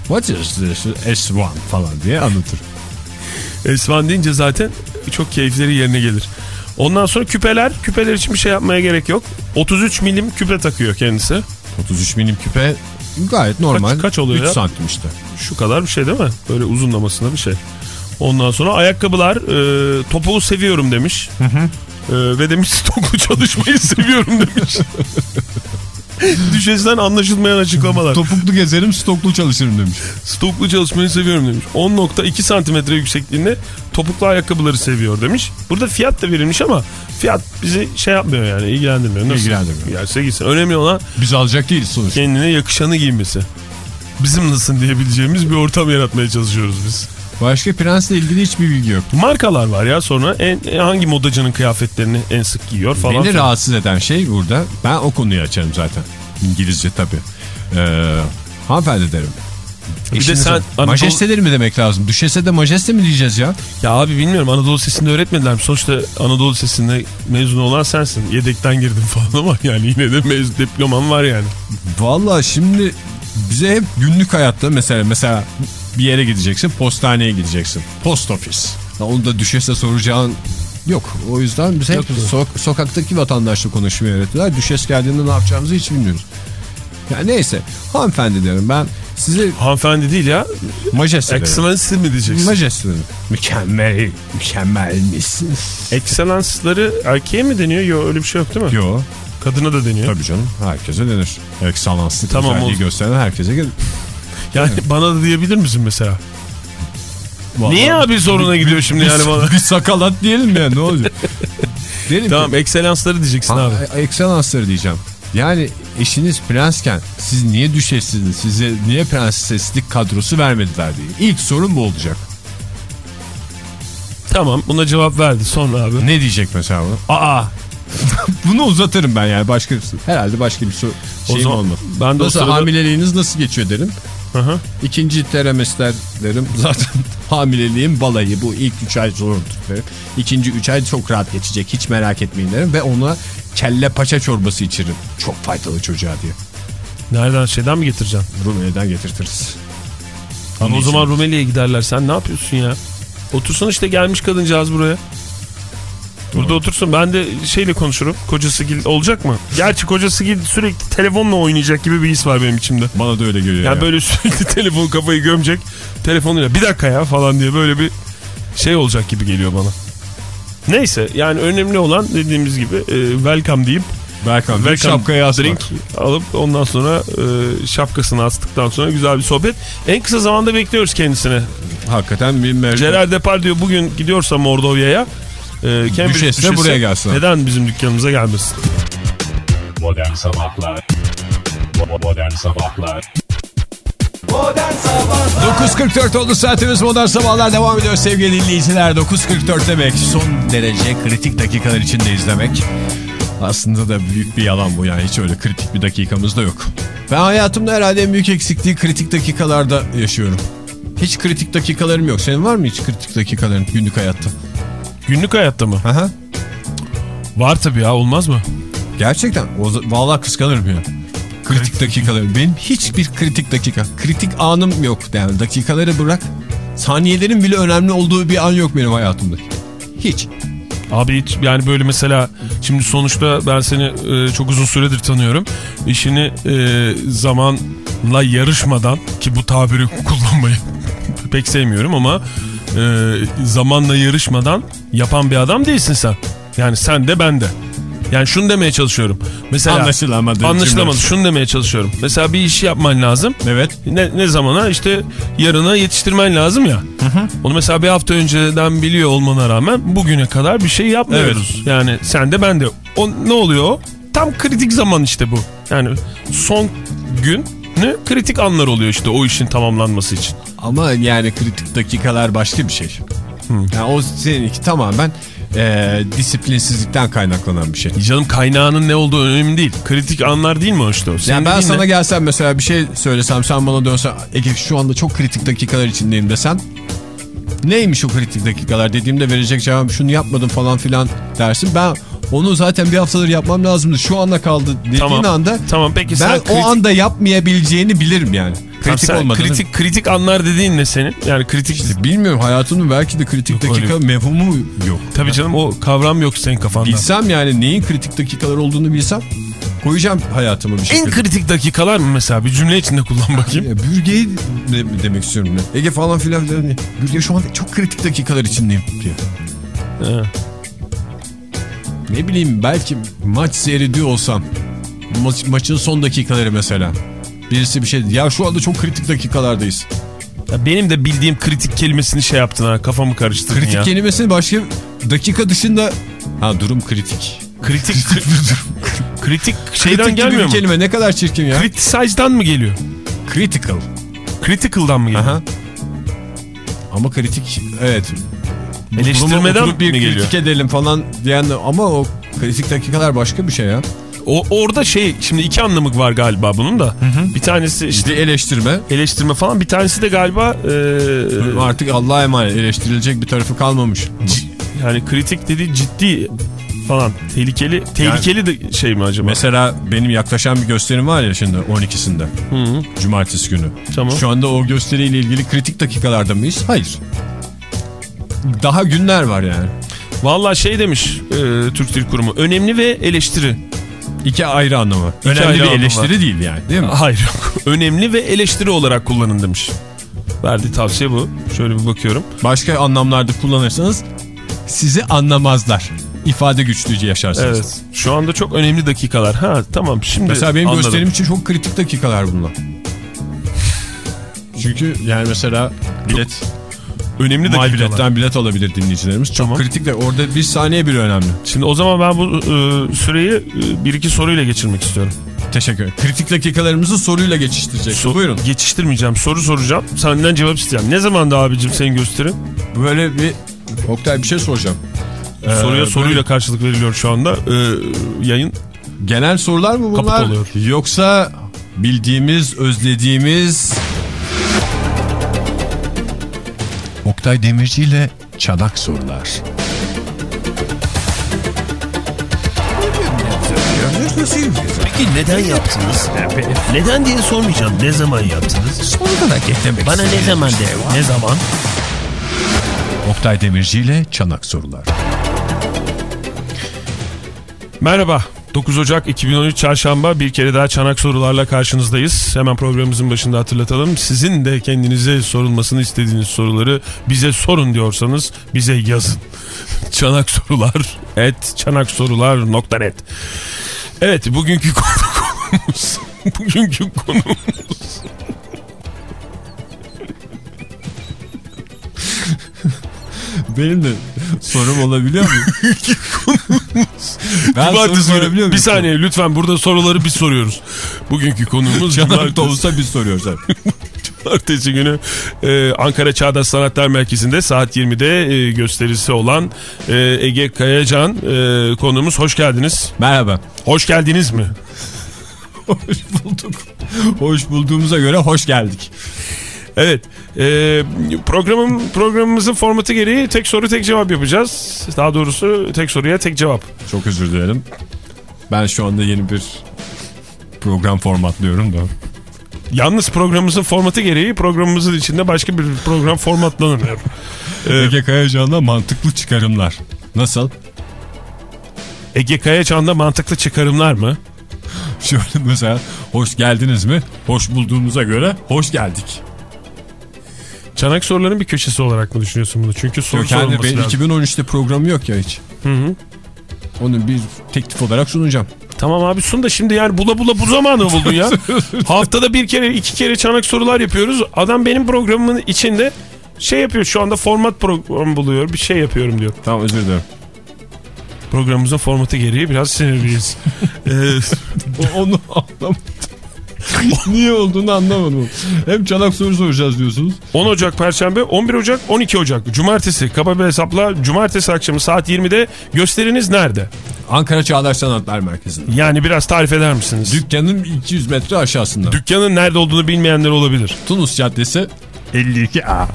C: What is this? S1 falan diye anlatır.
D: Esvan deyince zaten çok keyifleri yerine gelir. Ondan sonra küpeler. Küpeler için bir şey yapmaya gerek yok. 33 milim küpe takıyor kendisi.
C: 33 milim küpe gayet normal.
D: kaç oluyor
C: 3
D: ya?
C: santim işte.
D: Şu kadar bir şey değil mi? Böyle uzunlamasına bir şey. Ondan sonra ayakkabılar e, topuğu seviyorum demiş. E, ve demiş stoklu çalışmayı seviyorum demiş. Düşesinden anlaşılmayan açıklamalar.
C: Topuklu gezerim stoklu çalışırım demiş.
D: Stoklu çalışmayı seviyorum demiş. 10.2 santimetre yüksekliğinde topuklu ayakkabıları seviyor demiş. Burada fiyat da verilmiş ama fiyat bizi şey yapmıyor yani ilgilendirmiyor. Nasıl?
C: İlgilendirmiyor.
D: Gelse gitsin. Önemli olan
C: Biz alacak değiliz sonuçta.
D: kendine yakışanı giymesi. Bizim nasıl diyebileceğimiz bir ortam yaratmaya çalışıyoruz biz.
C: Başka prensle ilgili hiçbir bilgi yok.
D: Markalar var ya sonra en, en hangi modacının kıyafetlerini en sık giyiyor falan.
C: Beni
D: filan.
C: rahatsız eden şey burada. Ben o konuyu açarım zaten. İngilizce tabii. Ee, hanımefendi derim.
D: Bir de sen. Anadolu-
C: Majesteleri mi demek lazım? Düşese de majeste mi diyeceğiz ya?
D: Ya abi bilmiyorum Anadolu Lisesi'nde öğretmediler mi? Sonuçta Anadolu Lisesi'nde mezun olan sensin. Yedekten girdim falan ama yani yine de mezun diploman var yani.
C: Vallahi şimdi bize hep günlük hayatta mesela mesela bir yere gideceksin postaneye gideceksin. Post. Ya onu da düşese soracağın yok. O yüzden biz hep
D: Yok
C: so- sokaktaki vatandaşla konuşmayı öğrettiler. Düşes geldiğinde ne yapacağımızı hiç bilmiyoruz. Ya neyse hanımefendi derim ben size
D: Hanımefendi değil ya.
C: majeste derim.
D: Excellency mi diyeceksin?
C: Majeste derim. Mükemmel, mükemmel misiniz?
D: Excellence'ları erkeğe mi deniyor? Yok öyle bir şey yok değil mi?
C: Yo
D: Kadına da deniyor.
C: tabii canım herkese denir. Eksalanslık
D: Tamam,
C: özelliği gösteren herkese gelir.
D: Yani bana da diyebilir misin mesela?
C: Vallahi-
D: Niye abi zoruna gidiyor şimdi yani bana?
C: bir sakalat diyelim ya ne olacak? Derim
D: tamam
C: ki,
D: excellence'ları diyeceksin abi.
C: ha, ekselansları diyeceğim. Yani eşiniz prensken siz niye düşesiniz? Size niye prenseslik kadrosu vermediler diye. İlk sorun bu olacak.
D: Tamam buna cevap verdi sonra abi.
C: Ne diyecek mesela bu? Aa! Bunu uzatırım ben yani başka bir herhalde başka bir soru
D: O
C: şeyim olmaz.
D: ben de o
C: Nasıl
D: sırada-
C: hamileliğiniz nasıl geçiyor derim.
D: Hı hı.
C: İkinci teremesler derim. Zaten hamileliğin balayı bu ilk 3 ay zordur derim. İkinci 3 ay çok rahat geçecek hiç merak etmeyin derim. Ve ona kelle paça çorbası içirim. Çok faydalı çocuğa diye.
D: Nereden şeyden mi getireceksin?
C: Rumeli'den getirtiriz.
D: Ama o zaman Rumeli'ye giderler. Sen ne yapıyorsun ya? Otursun işte gelmiş kadıncağız buraya. Burada otursun. Ben de şeyle konuşurum. Kocası Gil olacak mı? Gerçi kocası Gil sürekli telefonla oynayacak gibi bir his var benim içimde.
C: Bana da öyle geliyor.
D: Yani
C: ya.
D: böyle sürekli telefon kafayı gömecek. Telefonuyla bir dakika ya falan diye böyle bir şey olacak gibi geliyor bana. Neyse yani önemli olan dediğimiz gibi e, welcome deyip
C: Welcome.
D: welcome
C: Şapkayı asmak.
D: drink alıp ondan sonra e, şapkasını astıktan sonra güzel bir sohbet. En kısa zamanda bekliyoruz kendisini.
C: Hakikaten bir mer-
D: Gerard Depardieu bugün gidiyorsa Mordovya'ya e, Cambridge
C: buraya gelsin.
D: Neden bizim dükkanımıza gelmesin?
A: Modern Sabahlar. Modern Sabahlar.
B: Modern Sabahlar
C: 9.44 oldu saatimiz. Modern sabahlar devam ediyor sevgili dinleyiciler. 9.44 demek son derece kritik dakikalar içinde izlemek aslında da büyük bir yalan bu yani hiç öyle kritik bir dakikamız da yok. Ben hayatımda herhalde en büyük eksikliği kritik dakikalarda yaşıyorum. Hiç kritik dakikalarım yok. Senin var mı hiç kritik dakikaların günlük hayatta
D: Günlük hayatta mı?
C: Aha.
D: Var tabii ya olmaz mı?
C: gerçekten o, vallahi kıskanırım ya kritik dakikalarım benim hiçbir kritik dakika kritik anım yok yani dakikaları bırak saniyelerin bile önemli olduğu bir an yok benim hayatımda hiç
D: Abi hiç yani böyle mesela şimdi sonuçta ben seni e, çok uzun süredir tanıyorum. İşini e, zamanla yarışmadan ki bu tabiri kullanmayı pek sevmiyorum ama e, zamanla yarışmadan yapan bir adam değilsin sen. Yani sen de ben de. Yani şunu demeye çalışıyorum. Mesela
C: Anlaşılamadı
D: Anlaşılamadı.
C: cümle.
D: Şunu demeye çalışıyorum. Mesela bir işi yapman lazım.
C: Evet.
D: Ne, ne zamana işte yarına yetiştirmen lazım ya. Onu mesela bir hafta önceden biliyor olmana rağmen bugüne kadar bir şey yapmıyoruz. Yani sen de ben de. O, ne oluyor? Tam kritik zaman işte bu. Yani son gün ne kritik anlar oluyor işte o işin tamamlanması için.
C: Ama yani kritik dakikalar başka bir şey. Yani o seninki tamamen e, disiplinsizlikten kaynaklanan bir şey.
D: Canım kaynağının ne olduğu önemli değil. Kritik anlar değil mi o işte o? Senin
C: Yani ben sana
D: ne?
C: gelsem mesela bir şey söylesem sen bana dönsen Ege şu anda çok kritik dakikalar içindeyim desen neymiş o kritik dakikalar dediğimde verecek cevap şunu yapmadım falan filan dersin. Ben onu zaten bir haftadır yapmam lazımdı şu anda kaldı dediğin
D: Tamam.
C: anda
D: Tamam peki
C: ben
D: sen
C: o
D: kritik,
C: anda yapmayabileceğini bilirim yani. Kritik
D: sen
C: olmadığını.
D: kritik, kritik anlar dediğin ne senin? Yani kritik...
C: Bilmiyorum hayatımın belki de kritik
D: Yok,
C: dakika
D: öyle.
C: mefhumu yok.
D: Tabii canım o kavram yok senin kafanda.
C: Bilsem yani neyin kritik dakikalar olduğunu bilsem koyacağım hayatıma bir şekilde.
D: En kritik dakikalar mı mesela? Bir cümle içinde kullan bakayım.
C: Ya, bürgeyi de, demek istiyorum ben. Ege falan filan. Bürge şu anda çok kritik dakikalar içindeyim diyor.
D: Ha.
C: Ne bileyim belki maç seyrediyor olsam maç, maçın son dakikaları mesela. Birisi bir şey ya şu anda çok kritik dakikalardayız.
D: Ya benim de bildiğim kritik kelimesini şey yaptın ha kafamı karıştırdın
C: Kritik
D: ya.
C: kelimesini başka dakika dışında ha durum kritik.
D: Kritik kritik şeyden
C: kritik
D: gelmiyor
C: bir
D: mu?
C: kelime ne kadar çirkin ya.
D: Criticize'dan mı geliyor?
C: Critical.
D: Critical'dan mı geliyor?
C: Aha. Ama kritik evet.
D: Eleştirmeden
C: bir
D: mi geliyor?
C: kritik edelim falan diyen ama o kritik dakikalar başka bir şey ya.
D: O orada şey şimdi iki anlamı var galiba bunun da. Bir tanesi işte
C: eleştirme.
D: eleştirme falan bir tanesi de galiba e,
C: Artık Allah'a emanet eleştirilecek bir tarafı kalmamış.
D: yani kritik dediği ciddi falan tehlikeli tehlikeli de şey mi acaba?
C: Mesela benim yaklaşan bir gösterim var ya şimdi 12'sinde.
D: Hı,
C: Cumartesi günü.
D: Tamam.
C: Şu anda o gösteriyle ilgili kritik dakikalarda mıyız? Hayır. Daha günler var yani.
D: Vallahi şey demiş e, Türk Dil Kurumu önemli ve eleştiri.
C: İki ayrı anlamı.
D: İki
C: Önemli
D: ayrı
C: bir
D: anlamı
C: eleştiri değil yani değil mi?
D: Hayır yok. Önemli ve eleştiri olarak kullanın demiş. Verdiği tavsiye bu. Şöyle bir bakıyorum.
C: Başka anlamlarda kullanırsanız sizi anlamazlar. İfade güçlücü yaşarsınız.
D: Evet. Şu anda çok önemli dakikalar. Ha tamam şimdi
C: Mesela benim
D: anladım.
C: gösterim için çok kritik dakikalar bunlar. Çünkü yani mesela bilet,
D: önemli
C: My biletten bilet alabilir dinleyicilerimiz. Çok
D: Tamam.
C: kritik de orada bir saniye bile önemli.
D: Şimdi o zaman ben bu e, süreyi e, bir iki soruyla geçirmek istiyorum.
C: Teşekkür ederim. Kritik dakikalarımızı soruyla geçiştirecek.
D: So-
C: Buyurun.
D: Geçiştirmeyeceğim. Soru soracağım. Senden cevap isteyeceğim. Ne zaman da abicim senin gösterin?
C: Böyle bir Oktay bir şey soracağım. Ee,
D: Soruya
C: böyle
D: soruyla karşılık veriliyor şu anda. E, yayın
C: Genel sorular mı bunlar?
D: Kaput oluyor.
C: Yoksa bildiğimiz, özlediğimiz... Oktay Demirci ile Çanak Sorular.
E: Peki neden yaptınız? Neden diye sormayacağım. Ne zaman yaptınız?
C: Sonradan eklemek
E: Bana ne zaman de? Ne zaman?
C: Oktay Demirci ile Çanak Sorular.
D: Merhaba. 9 Ocak 2013 Çarşamba bir kere daha çanak sorularla karşınızdayız. Hemen programımızın başında hatırlatalım. Sizin de kendinize sorulmasını istediğiniz soruları bize sorun diyorsanız bize yazın. Çanak sorular et çanaksorular.net Evet bugünkü konumuz bugünkü konumuz
C: Benim de sorum olabiliyor mu? ben soru sorabiliyor muyum?
D: bir saniye lütfen burada soruları biz soruyoruz. Bugünkü konuğumuz
C: da olsa biz soruyoruz.
D: Cumartesi günü e, Ankara Çağdaş Sanatlar Merkezi'nde saat 20'de e, gösterisi olan e, Ege Kayacan e, konuğumuz. Hoş geldiniz.
C: Merhaba.
D: Hoş geldiniz mi?
C: Hoş bulduk. Hoş bulduğumuza göre hoş geldik.
D: Evet. E, programın programımızın formatı gereği tek soru tek cevap yapacağız. Daha doğrusu tek soruya tek cevap.
C: Çok özür dilerim. Ben şu anda yeni bir program formatlıyorum da.
D: Yalnız programımızın formatı gereği programımızın içinde başka bir program formatlanamıyor.
C: Ege Kayacan'da mantıklı çıkarımlar. Nasıl?
D: Ege Kayacan'da mantıklı çıkarımlar mı?
C: Şöyle mesela hoş geldiniz mi? Hoş bulduğumuza göre hoş geldik.
D: Çanak soruların bir köşesi olarak mı düşünüyorsun bunu? Çünkü soru
C: Yok yani
D: sorulması
C: benim
D: lazım.
C: 2013'te programı yok ya hiç.
D: Hı hı.
C: Onu bir teklif olarak sunacağım.
D: Tamam abi sun da şimdi yani bula bula bu zamanı buldun ya. Haftada bir kere iki kere çanak sorular yapıyoruz. Adam benim programımın içinde şey yapıyor şu anda format programı buluyor bir şey yapıyorum diyor.
C: Tamam özür dilerim.
D: Programımızın formatı gereği biraz sinirliyiz. ee,
C: Onu anlamadım. Niye olduğunu anlamadım. Hem çanak soru soracağız diyorsunuz.
D: 10 Ocak Perşembe 11 Ocak 12 Ocak Cumartesi kaba bir hesapla Cumartesi akşamı saat 20'de gösteriniz nerede?
C: Ankara Çağdaş Sanatlar Merkezi'nde.
D: Yani biraz tarif eder misiniz?
C: Dükkanın 200 metre aşağısında.
D: Dükkanın nerede olduğunu bilmeyenler olabilir.
C: Tunus Caddesi 52A.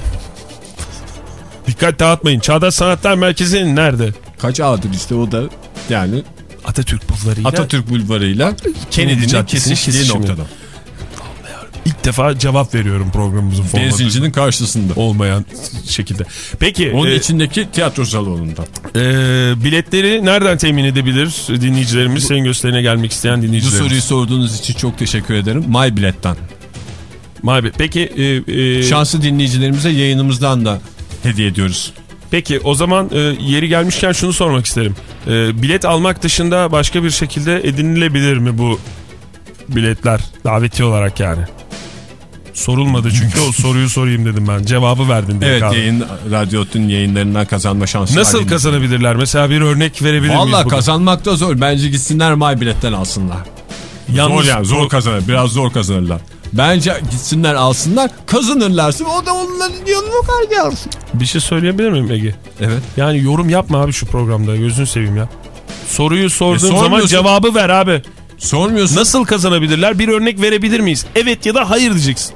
D: Dikkat dağıtmayın. Çağdaş Sanatlar Merkezi'nin nerede?
C: Kaç A'dır işte o da yani
D: Atatürk Bulvarı'yla
C: Atatürk Bulvarı'yla Kennedy
D: Kennedy'nin kesiştiği noktada. İlk defa cevap veriyorum programımızın formatı.
C: Benzincinin karşısında.
D: olmayan şekilde. Peki
C: Onun
D: e,
C: içindeki tiyatro salonunda.
D: e, biletleri nereden temin edebilir dinleyicilerimiz? Senin gösterine gelmek isteyen
C: Bu
D: dinleyicilerimiz.
C: soruyu sorduğunuz için çok teşekkür ederim. MyBilet'ten.
D: Mabi. Peki e, e,
C: Şanslı dinleyicilerimize yayınımızdan da hediye ediyoruz.
D: peki o zaman e, yeri gelmişken şunu sormak isterim. E, bilet almak dışında başka bir şekilde edinilebilir mi bu biletler daveti olarak yani? Sorulmadı çünkü o soruyu sorayım dedim ben. Cevabı verdin diye
C: Evet
D: kaldı.
C: yayın, radyotun yayınlarından kazanma şansı var.
D: Nasıl
C: yine.
D: kazanabilirler? Mesela bir örnek verebilir miyiz?
C: Valla kazanmak da zor. Bence gitsinler MyBilet'ten alsınlar.
D: Yalnız
C: zor yani zor kazanır. Biraz zor kazanırlar. Bence gitsinler alsınlar. Kazanırlarsa o da onların yanına kar gelsin.
D: Bir şey söyleyebilir miyim Ege?
C: Evet.
D: Yani yorum yapma abi şu programda gözünü seveyim ya. Soruyu sorduğum
C: E,
D: zaman cevabı ver abi.
C: Sormuyorsun.
D: Nasıl kazanabilirler? Bir örnek verebilir miyiz? Evet ya da hayır diyeceksin.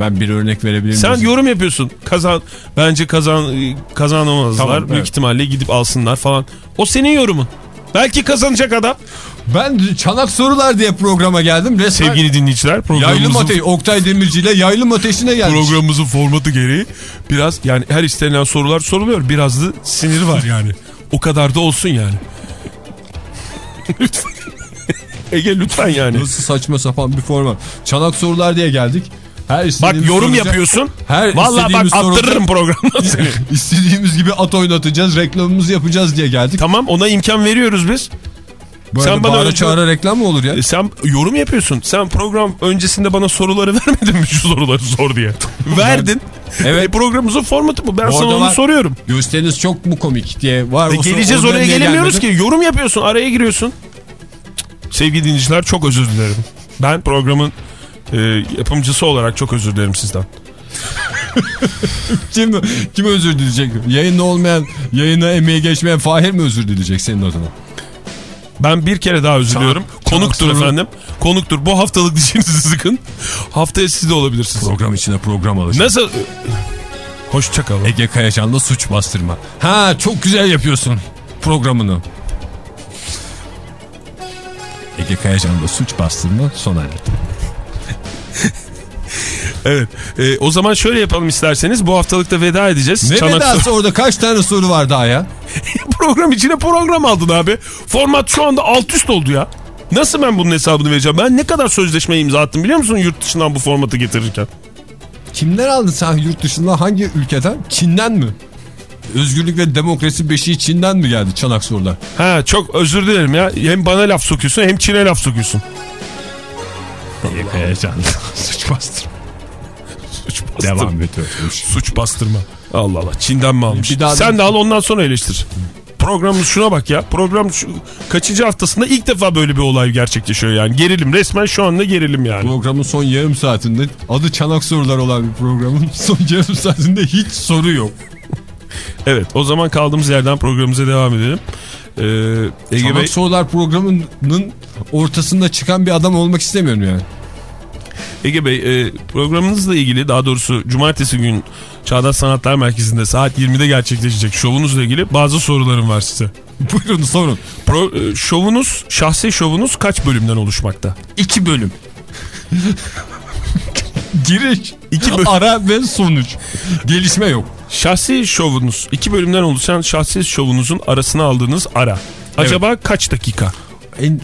C: Ben bir örnek verebilir miyim?
D: Sen yorum yapıyorsun. Kazan bence kazan kazanamazlar.
C: Tamam,
D: Büyük
C: evet.
D: ihtimalle gidip alsınlar falan. O senin yorumun. Belki kazanacak adam.
C: Ben çanak sorular diye programa geldim. Resmen
D: Sevgili dinleyiciler
C: Yaylım
D: programımızın,
C: Ateş, Oktay Demirci ile Yaylım Ateşi'ne gelmiş.
D: programımızın formatı gereği biraz yani her istenilen sorular soruluyor. Biraz da sinir var yani. O kadar da olsun yani. lütfen. Ege lütfen yani.
C: Nasıl saçma sapan bir format. Çanak sorular diye geldik. Her
D: Bak yorum
C: soracak-
D: yapıyorsun.
C: Her
D: Vallahi bak attırırım programdan seni.
C: İstediğimiz gibi at oynatacağız, reklamımızı yapacağız diye geldik.
D: tamam ona imkan veriyoruz biz.
C: Böyle
D: sen bana önce-
C: çağıra reklam mı olur ya?
D: E, sen yorum yapıyorsun. Sen program öncesinde bana soruları vermedin mi şu soruları sor diye. Verdin.
C: Evet.
D: E, programımızın formatı bu. Ben
C: Bu
D: sana onu
C: var-
D: soruyorum.
C: Gösteriniz çok mu komik diye var.
D: E, geleceğiz oraya gelemiyoruz
C: gelmedi?
D: ki. Yorum yapıyorsun. Araya giriyorsun. Sevgili dinleyiciler çok özür dilerim. Ben programın e, yapımcısı olarak çok özür dilerim sizden.
C: Kim, kim özür dileyecek? Yayında olmayan, yayına emeği geçmeyen Fahir mi özür dileyecek senin adına?
D: Ben bir kere daha özür diliyorum. Konuktur
C: soru-
D: efendim. Konuktur. Bu haftalık dişinizi sıkın. Haftaya siz de olabilirsiniz.
C: Program içine program alacak.
D: Nasıl? Hoşçakalın.
C: Ege Kayacan'la suç bastırma. Ha çok güzel yapıyorsun programını. Ege Kayacan'da suç bastırma sona erdi.
D: Evet. E, o zaman şöyle yapalım isterseniz. Bu haftalıkta veda edeceğiz.
C: Ne
D: Çanak
C: vedası orada kaç tane soru var daha ya?
D: program içine program aldın abi. Format şu anda alt üst oldu ya. Nasıl ben bunun hesabını vereceğim? Ben ne kadar sözleşme imza attım biliyor musun yurt dışından bu formatı getirirken?
C: Kimler aldın sen yurt dışından hangi ülkeden? Çin'den mi? Özgürlük ve demokrasi beşiği Çin'den mi geldi çanak sorular?
D: Ha çok özür dilerim ya. Hem bana laf sokuyorsun hem Çin'e laf sokuyorsun.
C: Kayacan suç bastırma.
D: Suç bastırma.
C: Devam ediyor.
D: Suç bastırma. Allah Allah Çin'den mi almış? Sen de al ondan sonra eleştir. Programımız şuna bak ya. Program şu, kaçıncı haftasında ilk defa böyle bir olay gerçekleşiyor yani. Gerilim resmen şu anda gerilim yani.
C: Programın son yarım saatinde adı çanak sorular olan bir programın son yarım saatinde hiç soru yok.
D: Evet o zaman kaldığımız yerden programımıza devam edelim. Ee, Ege
C: Çanak
D: Bey,
C: sorular programının ortasında çıkan bir adam olmak istemiyorum yani.
D: Ege Bey e, programınızla ilgili daha doğrusu cumartesi gün Çağdaş Sanatlar Merkezi'nde saat 20'de gerçekleşecek şovunuzla ilgili bazı sorularım var size.
C: Buyurun sorun.
D: Pro, e, şovunuz, şahsi şovunuz kaç bölümden oluşmakta?
C: İki bölüm. Giriş,
D: İki bölüm.
C: ara ve sonuç. Gelişme yok.
D: Şahsi şovunuz, iki bölümden oluşan şahsi şovunuzun arasına aldığınız ara. Acaba kaç dakika?
C: En,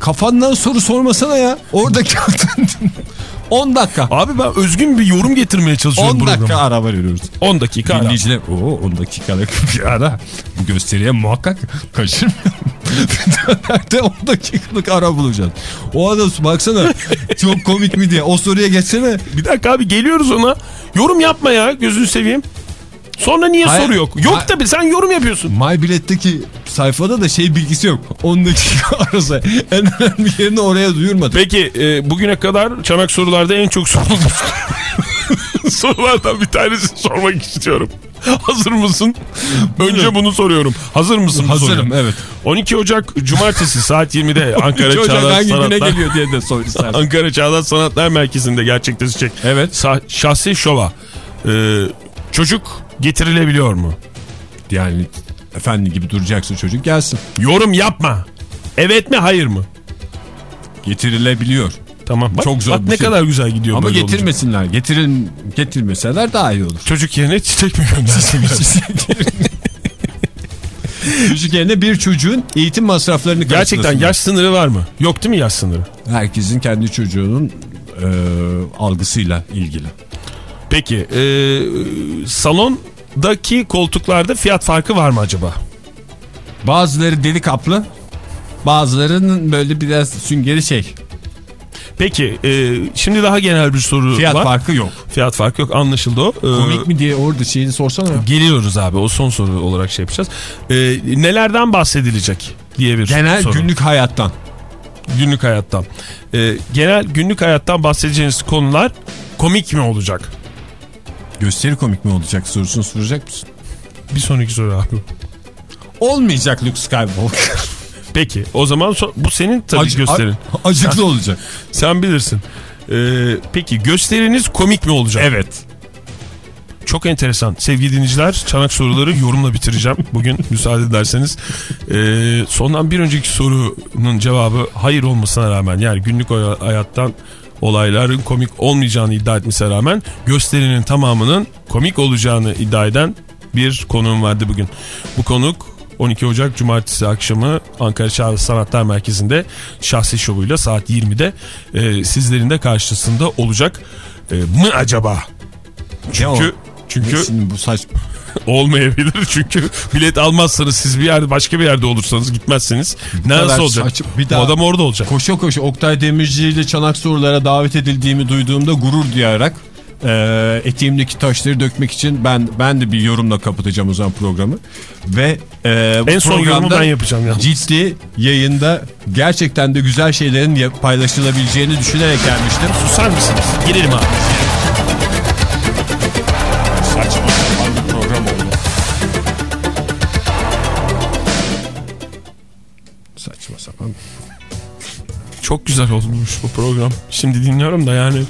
C: kafandan soru sormasana ya. Oradaki 10 dakika.
D: Abi ben özgün bir yorum getirmeye çalışıyorum
C: 10 dakika
D: programa.
C: ara veriyoruz.
D: 10 dakika ara.
C: Dinleyiciler o 10 dakikalık bir ara. Bu gösteriye muhakkak kaçırmayalım. Nerede 10 dakikalık ara bulacağız. O adam baksana çok komik mi diye. O soruya geçsene.
D: Bir dakika abi geliyoruz ona. Yorum yapma ya gözünü seveyim. Sonra niye
C: Hayır.
D: soru yok? Yok tabii sen yorum yapıyorsun.
C: MyBilet'teki sayfada da şey bilgisi yok. 10 dakika arası. En önemli yerini oraya duyurmadı.
D: Peki e, bugüne kadar çanak sorularda en çok sorulmuş sorulardan bir tanesini sormak istiyorum. Hazır mısın? Önce bunu soruyorum. Hazır mısın?
C: Hazırım
D: soruya?
C: evet.
D: 12 Ocak Cumartesi saat 20'de Ankara Çağdaş
C: hangi güne
D: Sanatlar
C: geliyor diye de sor istersen.
D: Ankara Çağdaş Sanatlar Merkezi'nde gerçekleşecek.
C: Evet.
D: Sa- şahsi şova. Ee, çocuk getirilebiliyor mu?
C: Yani efendi gibi duracaksın çocuk gelsin.
D: Yorum yapma. Evet mi hayır mı?
C: Getirilebiliyor.
D: Tamam. Bak,
C: Çok zor
D: bak ne
C: şey.
D: kadar güzel gidiyor
C: Ama
D: böyle olunca.
C: getirmesinler. Getirin, getirmeseler daha iyi olur.
D: Çocuk yerine çiçek mi göndersinler?
C: Çocuk yerine bir çocuğun eğitim masraflarını
D: Gerçekten yaş sınırı var mı? Yok değil mi yaş sınırı?
C: Herkesin kendi çocuğunun e, algısıyla ilgili.
D: Peki e, salondaki koltuklarda fiyat farkı var mı acaba?
C: Bazıları deli kaplı. Bazılarının böyle biraz süngeri şey.
D: Peki e, şimdi daha genel bir soru
C: Fiyat
D: var.
C: farkı yok.
D: Fiyat farkı yok anlaşıldı o. Ee,
C: Komik mi diye orada şeyini sorsana.
D: Geliyoruz abi o son soru olarak şey yapacağız. Ee, nelerden bahsedilecek diye bir
C: Genel
D: soru.
C: günlük hayattan.
D: günlük hayattan. Ee, genel günlük hayattan bahsedeceğiniz konular komik mi olacak?
C: Gösteri komik mi olacak sorusunu soracak mısın?
D: Bir sonraki soru abi.
C: Olmayacak Luke Skywalker.
D: Peki o zaman so- bu senin tabii
C: Acı-
D: gösterin.
C: acıklı olacak.
D: Sen bilirsin. Ee, peki gösteriniz komik mi olacak?
C: Evet.
D: Çok enteresan. Sevgili dinleyiciler çanak soruları yorumla bitireceğim. Bugün müsaade ederseniz. Ee, sondan bir önceki sorunun cevabı hayır olmasına rağmen yani günlük hayattan olayların komik olmayacağını iddia etmesine rağmen gösterinin tamamının komik olacağını iddia eden bir konuğum vardı bugün. Bu konuk 12 Ocak Cumartesi akşamı Ankara Çağdaş Sanatlar Merkezi'nde şahsi şovuyla saat 20'de e, sizlerin de karşısında olacak e, mı acaba? Çünkü çünkü
C: Şimdi bu saç
D: olmayabilir çünkü bilet almazsanız siz bir yerde başka bir yerde olursanız gitmezseniz neresi olacak?
C: saçma- bir daha-
D: adam orada olacak.
C: koşa koşa Oktay Demirci ile çanak sorulara davet edildiğimi duyduğumda gurur duyarak e, etiğimdeki taşları dökmek için ben ben de bir yorumla kapatacağım o zaman programı. Ve e, bu
D: En son yorumu ben yapacağım ya.
C: Ciddi yayında gerçekten de güzel şeylerin paylaşılabileceğini düşünerek gelmiştim.
D: Susar mısınız? Girelim abi. Çok güzel olmuş bu program. Şimdi dinliyorum da yani.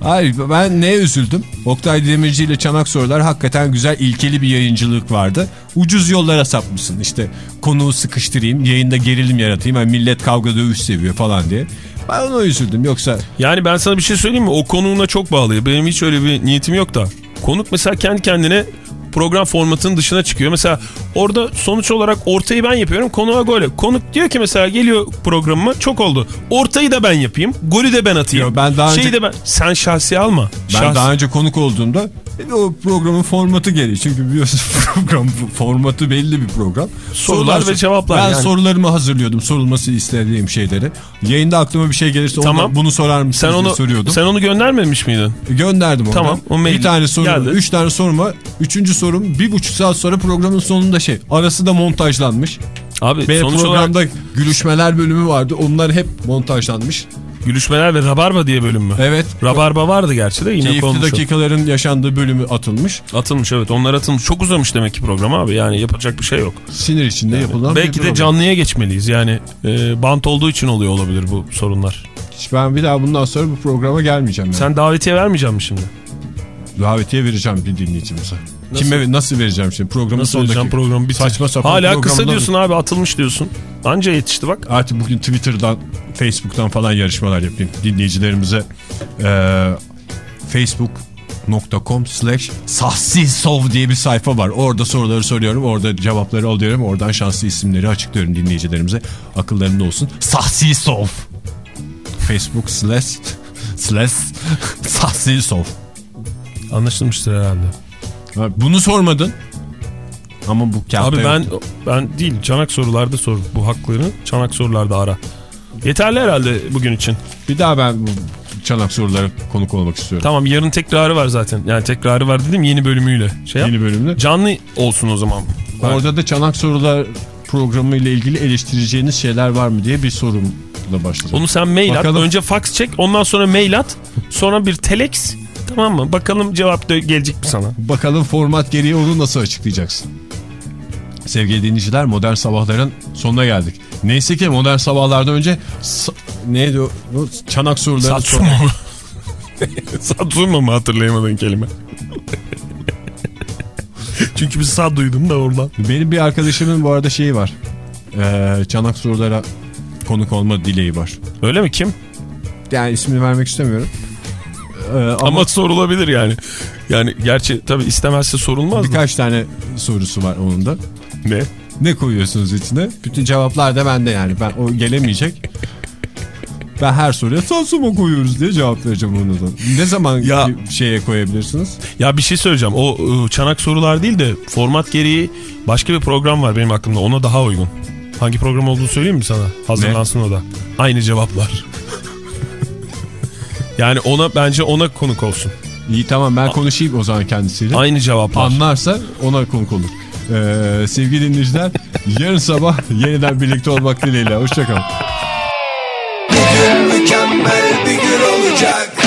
C: Hayır ben neye üzüldüm? Oktay Demirci ile Çanak Sorular hakikaten güzel ilkeli bir yayıncılık vardı. Ucuz yollara sapmışsın işte konuğu sıkıştırayım yayında gerilim yaratayım yani millet kavga dövüş seviyor falan diye. Ben ona üzüldüm yoksa
D: Yani ben sana bir şey söyleyeyim mi? O konuğuna çok bağlı. Benim hiç öyle bir niyetim yok da. Konuk mesela kendi kendine program formatının dışına çıkıyor. Mesela orada sonuç olarak ortayı ben yapıyorum. Konuğa gole. Konuk diyor ki mesela geliyor programıma çok oldu. Ortayı da ben yapayım. Golü de ben atayım.
C: Yo, ben daha
D: Şeyi
C: önce-
D: de ben. Sen şahsi alma.
C: ben
D: Şahsi-
C: daha önce konuk olduğumda e, o programın formatı gereği. Çünkü biliyorsunuz program formatı belli bir program.
D: Sorular ve cevaplar
C: Ben
D: yani.
C: sorularımı hazırlıyordum. Sorulması istediğim şeyleri. Yayında aklıma bir şey gelirse
D: Tamam.
C: ona bunu sorar mısınız
D: sen
C: diye
D: onu
C: soruyordum.
D: sen onu göndermemiş miydin?
C: Gönderdim onu.
D: Tamam, o
C: Bir tane soru,
D: geldi.
C: üç tane sorum var. Üçüncü sorum bir buçuk saat sonra programın sonunda şey. Arası da montajlanmış.
D: Abi
C: Benim
D: sonuç
C: programda
D: olarak
C: gülüşmeler bölümü vardı. Onlar hep montajlanmış.
D: Gülüşmeler ve rabarba diye bölüm mü?
C: Evet.
D: Rabarba vardı gerçi de yine
C: Keyifli
D: konmuş.
C: dakikaların yaşandığı bölümü atılmış.
D: Atılmış evet onlar atılmış. Çok uzamış demek ki program abi yani yapacak bir şey yok.
C: Sinir içinde yapılan bir
D: Belki de canlıya geçmeliyiz yani e, bant olduğu için oluyor olabilir bu sorunlar.
C: Hiç Ben bir daha bundan sonra bu programa gelmeyeceğim. Yani.
D: Sen davetiye vermeyeceksin mi şimdi?
C: Davetiye vereceğim bir dinleyicimize. Kime nasıl vereceğim şimdi? Programın
D: Nasıl
C: sonundaki
D: vereceğim programı bitir.
C: saçma sapan
D: Hala kısa diyorsun abi atılmış diyorsun. Anca yetişti bak.
C: Artık bugün Twitter'dan, Facebook'tan falan yarışmalar yapayım. Dinleyicilerimize e, facebook.com slash sahsisov diye bir sayfa var. Orada soruları soruyorum. Orada cevapları alıyorum. Oradan şanslı isimleri açıklıyorum dinleyicilerimize. Akıllarında olsun. Sahsisov. Facebook slash slash sahsisov.
D: Anlaşılmıştır herhalde.
C: Ha, Bunu sormadın. Ama bu kağıtta
D: Abi ben
C: yoktu.
D: ben değil çanak sorularda sor bu haklarını çanak sorularda ara. Yeterli herhalde bugün için.
C: Bir daha ben çanak sorulara konuk olmak istiyorum.
D: Tamam yarın tekrarı var zaten. Yani tekrarı var dedim yeni bölümüyle. Şey yap.
C: Yeni bölümde.
D: Canlı olsun o zaman.
C: Orada da çanak sorular programı ile ilgili eleştireceğiniz şeyler var mı diye bir sorumla başlayacağım.
D: Onu sen mail
C: Bakalım.
D: at. Önce fax çek. Ondan sonra mail at. Sonra bir telex. Tamam mı? Bakalım cevap da gelecek mi sana?
C: Bakalım format gereği onu nasıl açıklayacaksın? Sevgili dinleyiciler modern sabahların sonuna geldik. Neyse ki modern sabahlardan önce neydi o? çanak soruları
D: Satsuma mı? Satsuma mı hatırlayamadığın kelime? Çünkü bir sad duydum da oradan.
C: Benim bir arkadaşımın bu arada şeyi var. Ee, çanak sorulara konuk olma dileği var.
D: Öyle mi? Kim?
C: Yani ismini vermek istemiyorum. Ee, ama,
D: Ama, sorulabilir yani. Yani gerçi tabii istemezse sorulmaz
C: birkaç tane sorusu var onun da.
D: Ne?
C: Ne koyuyorsunuz içine? Bütün cevaplar da bende yani. Ben o gelemeyecek. Ben her soruya Sansuma koyuyoruz diye cevap vereceğim ona da. Ne zaman
D: Ya-
C: şeye koyabilirsiniz?
D: Ya bir şey söyleyeceğim. O ıı, çanak sorular değil de format gereği başka bir program var benim aklımda. Ona daha uygun. Hangi program olduğunu söyleyeyim mi sana? Hazırlansın o da. Aynı cevaplar. Yani ona bence ona konuk olsun.
C: İyi tamam ben konuşayım o zaman kendisiyle.
D: Aynı cevaplar.
C: Anlarsa ona konuk olur. Ee, sevgili dinleyiciler yarın sabah yeniden birlikte olmak dileğiyle. Hoşçakalın.
B: Mükemmel bir gün olacak.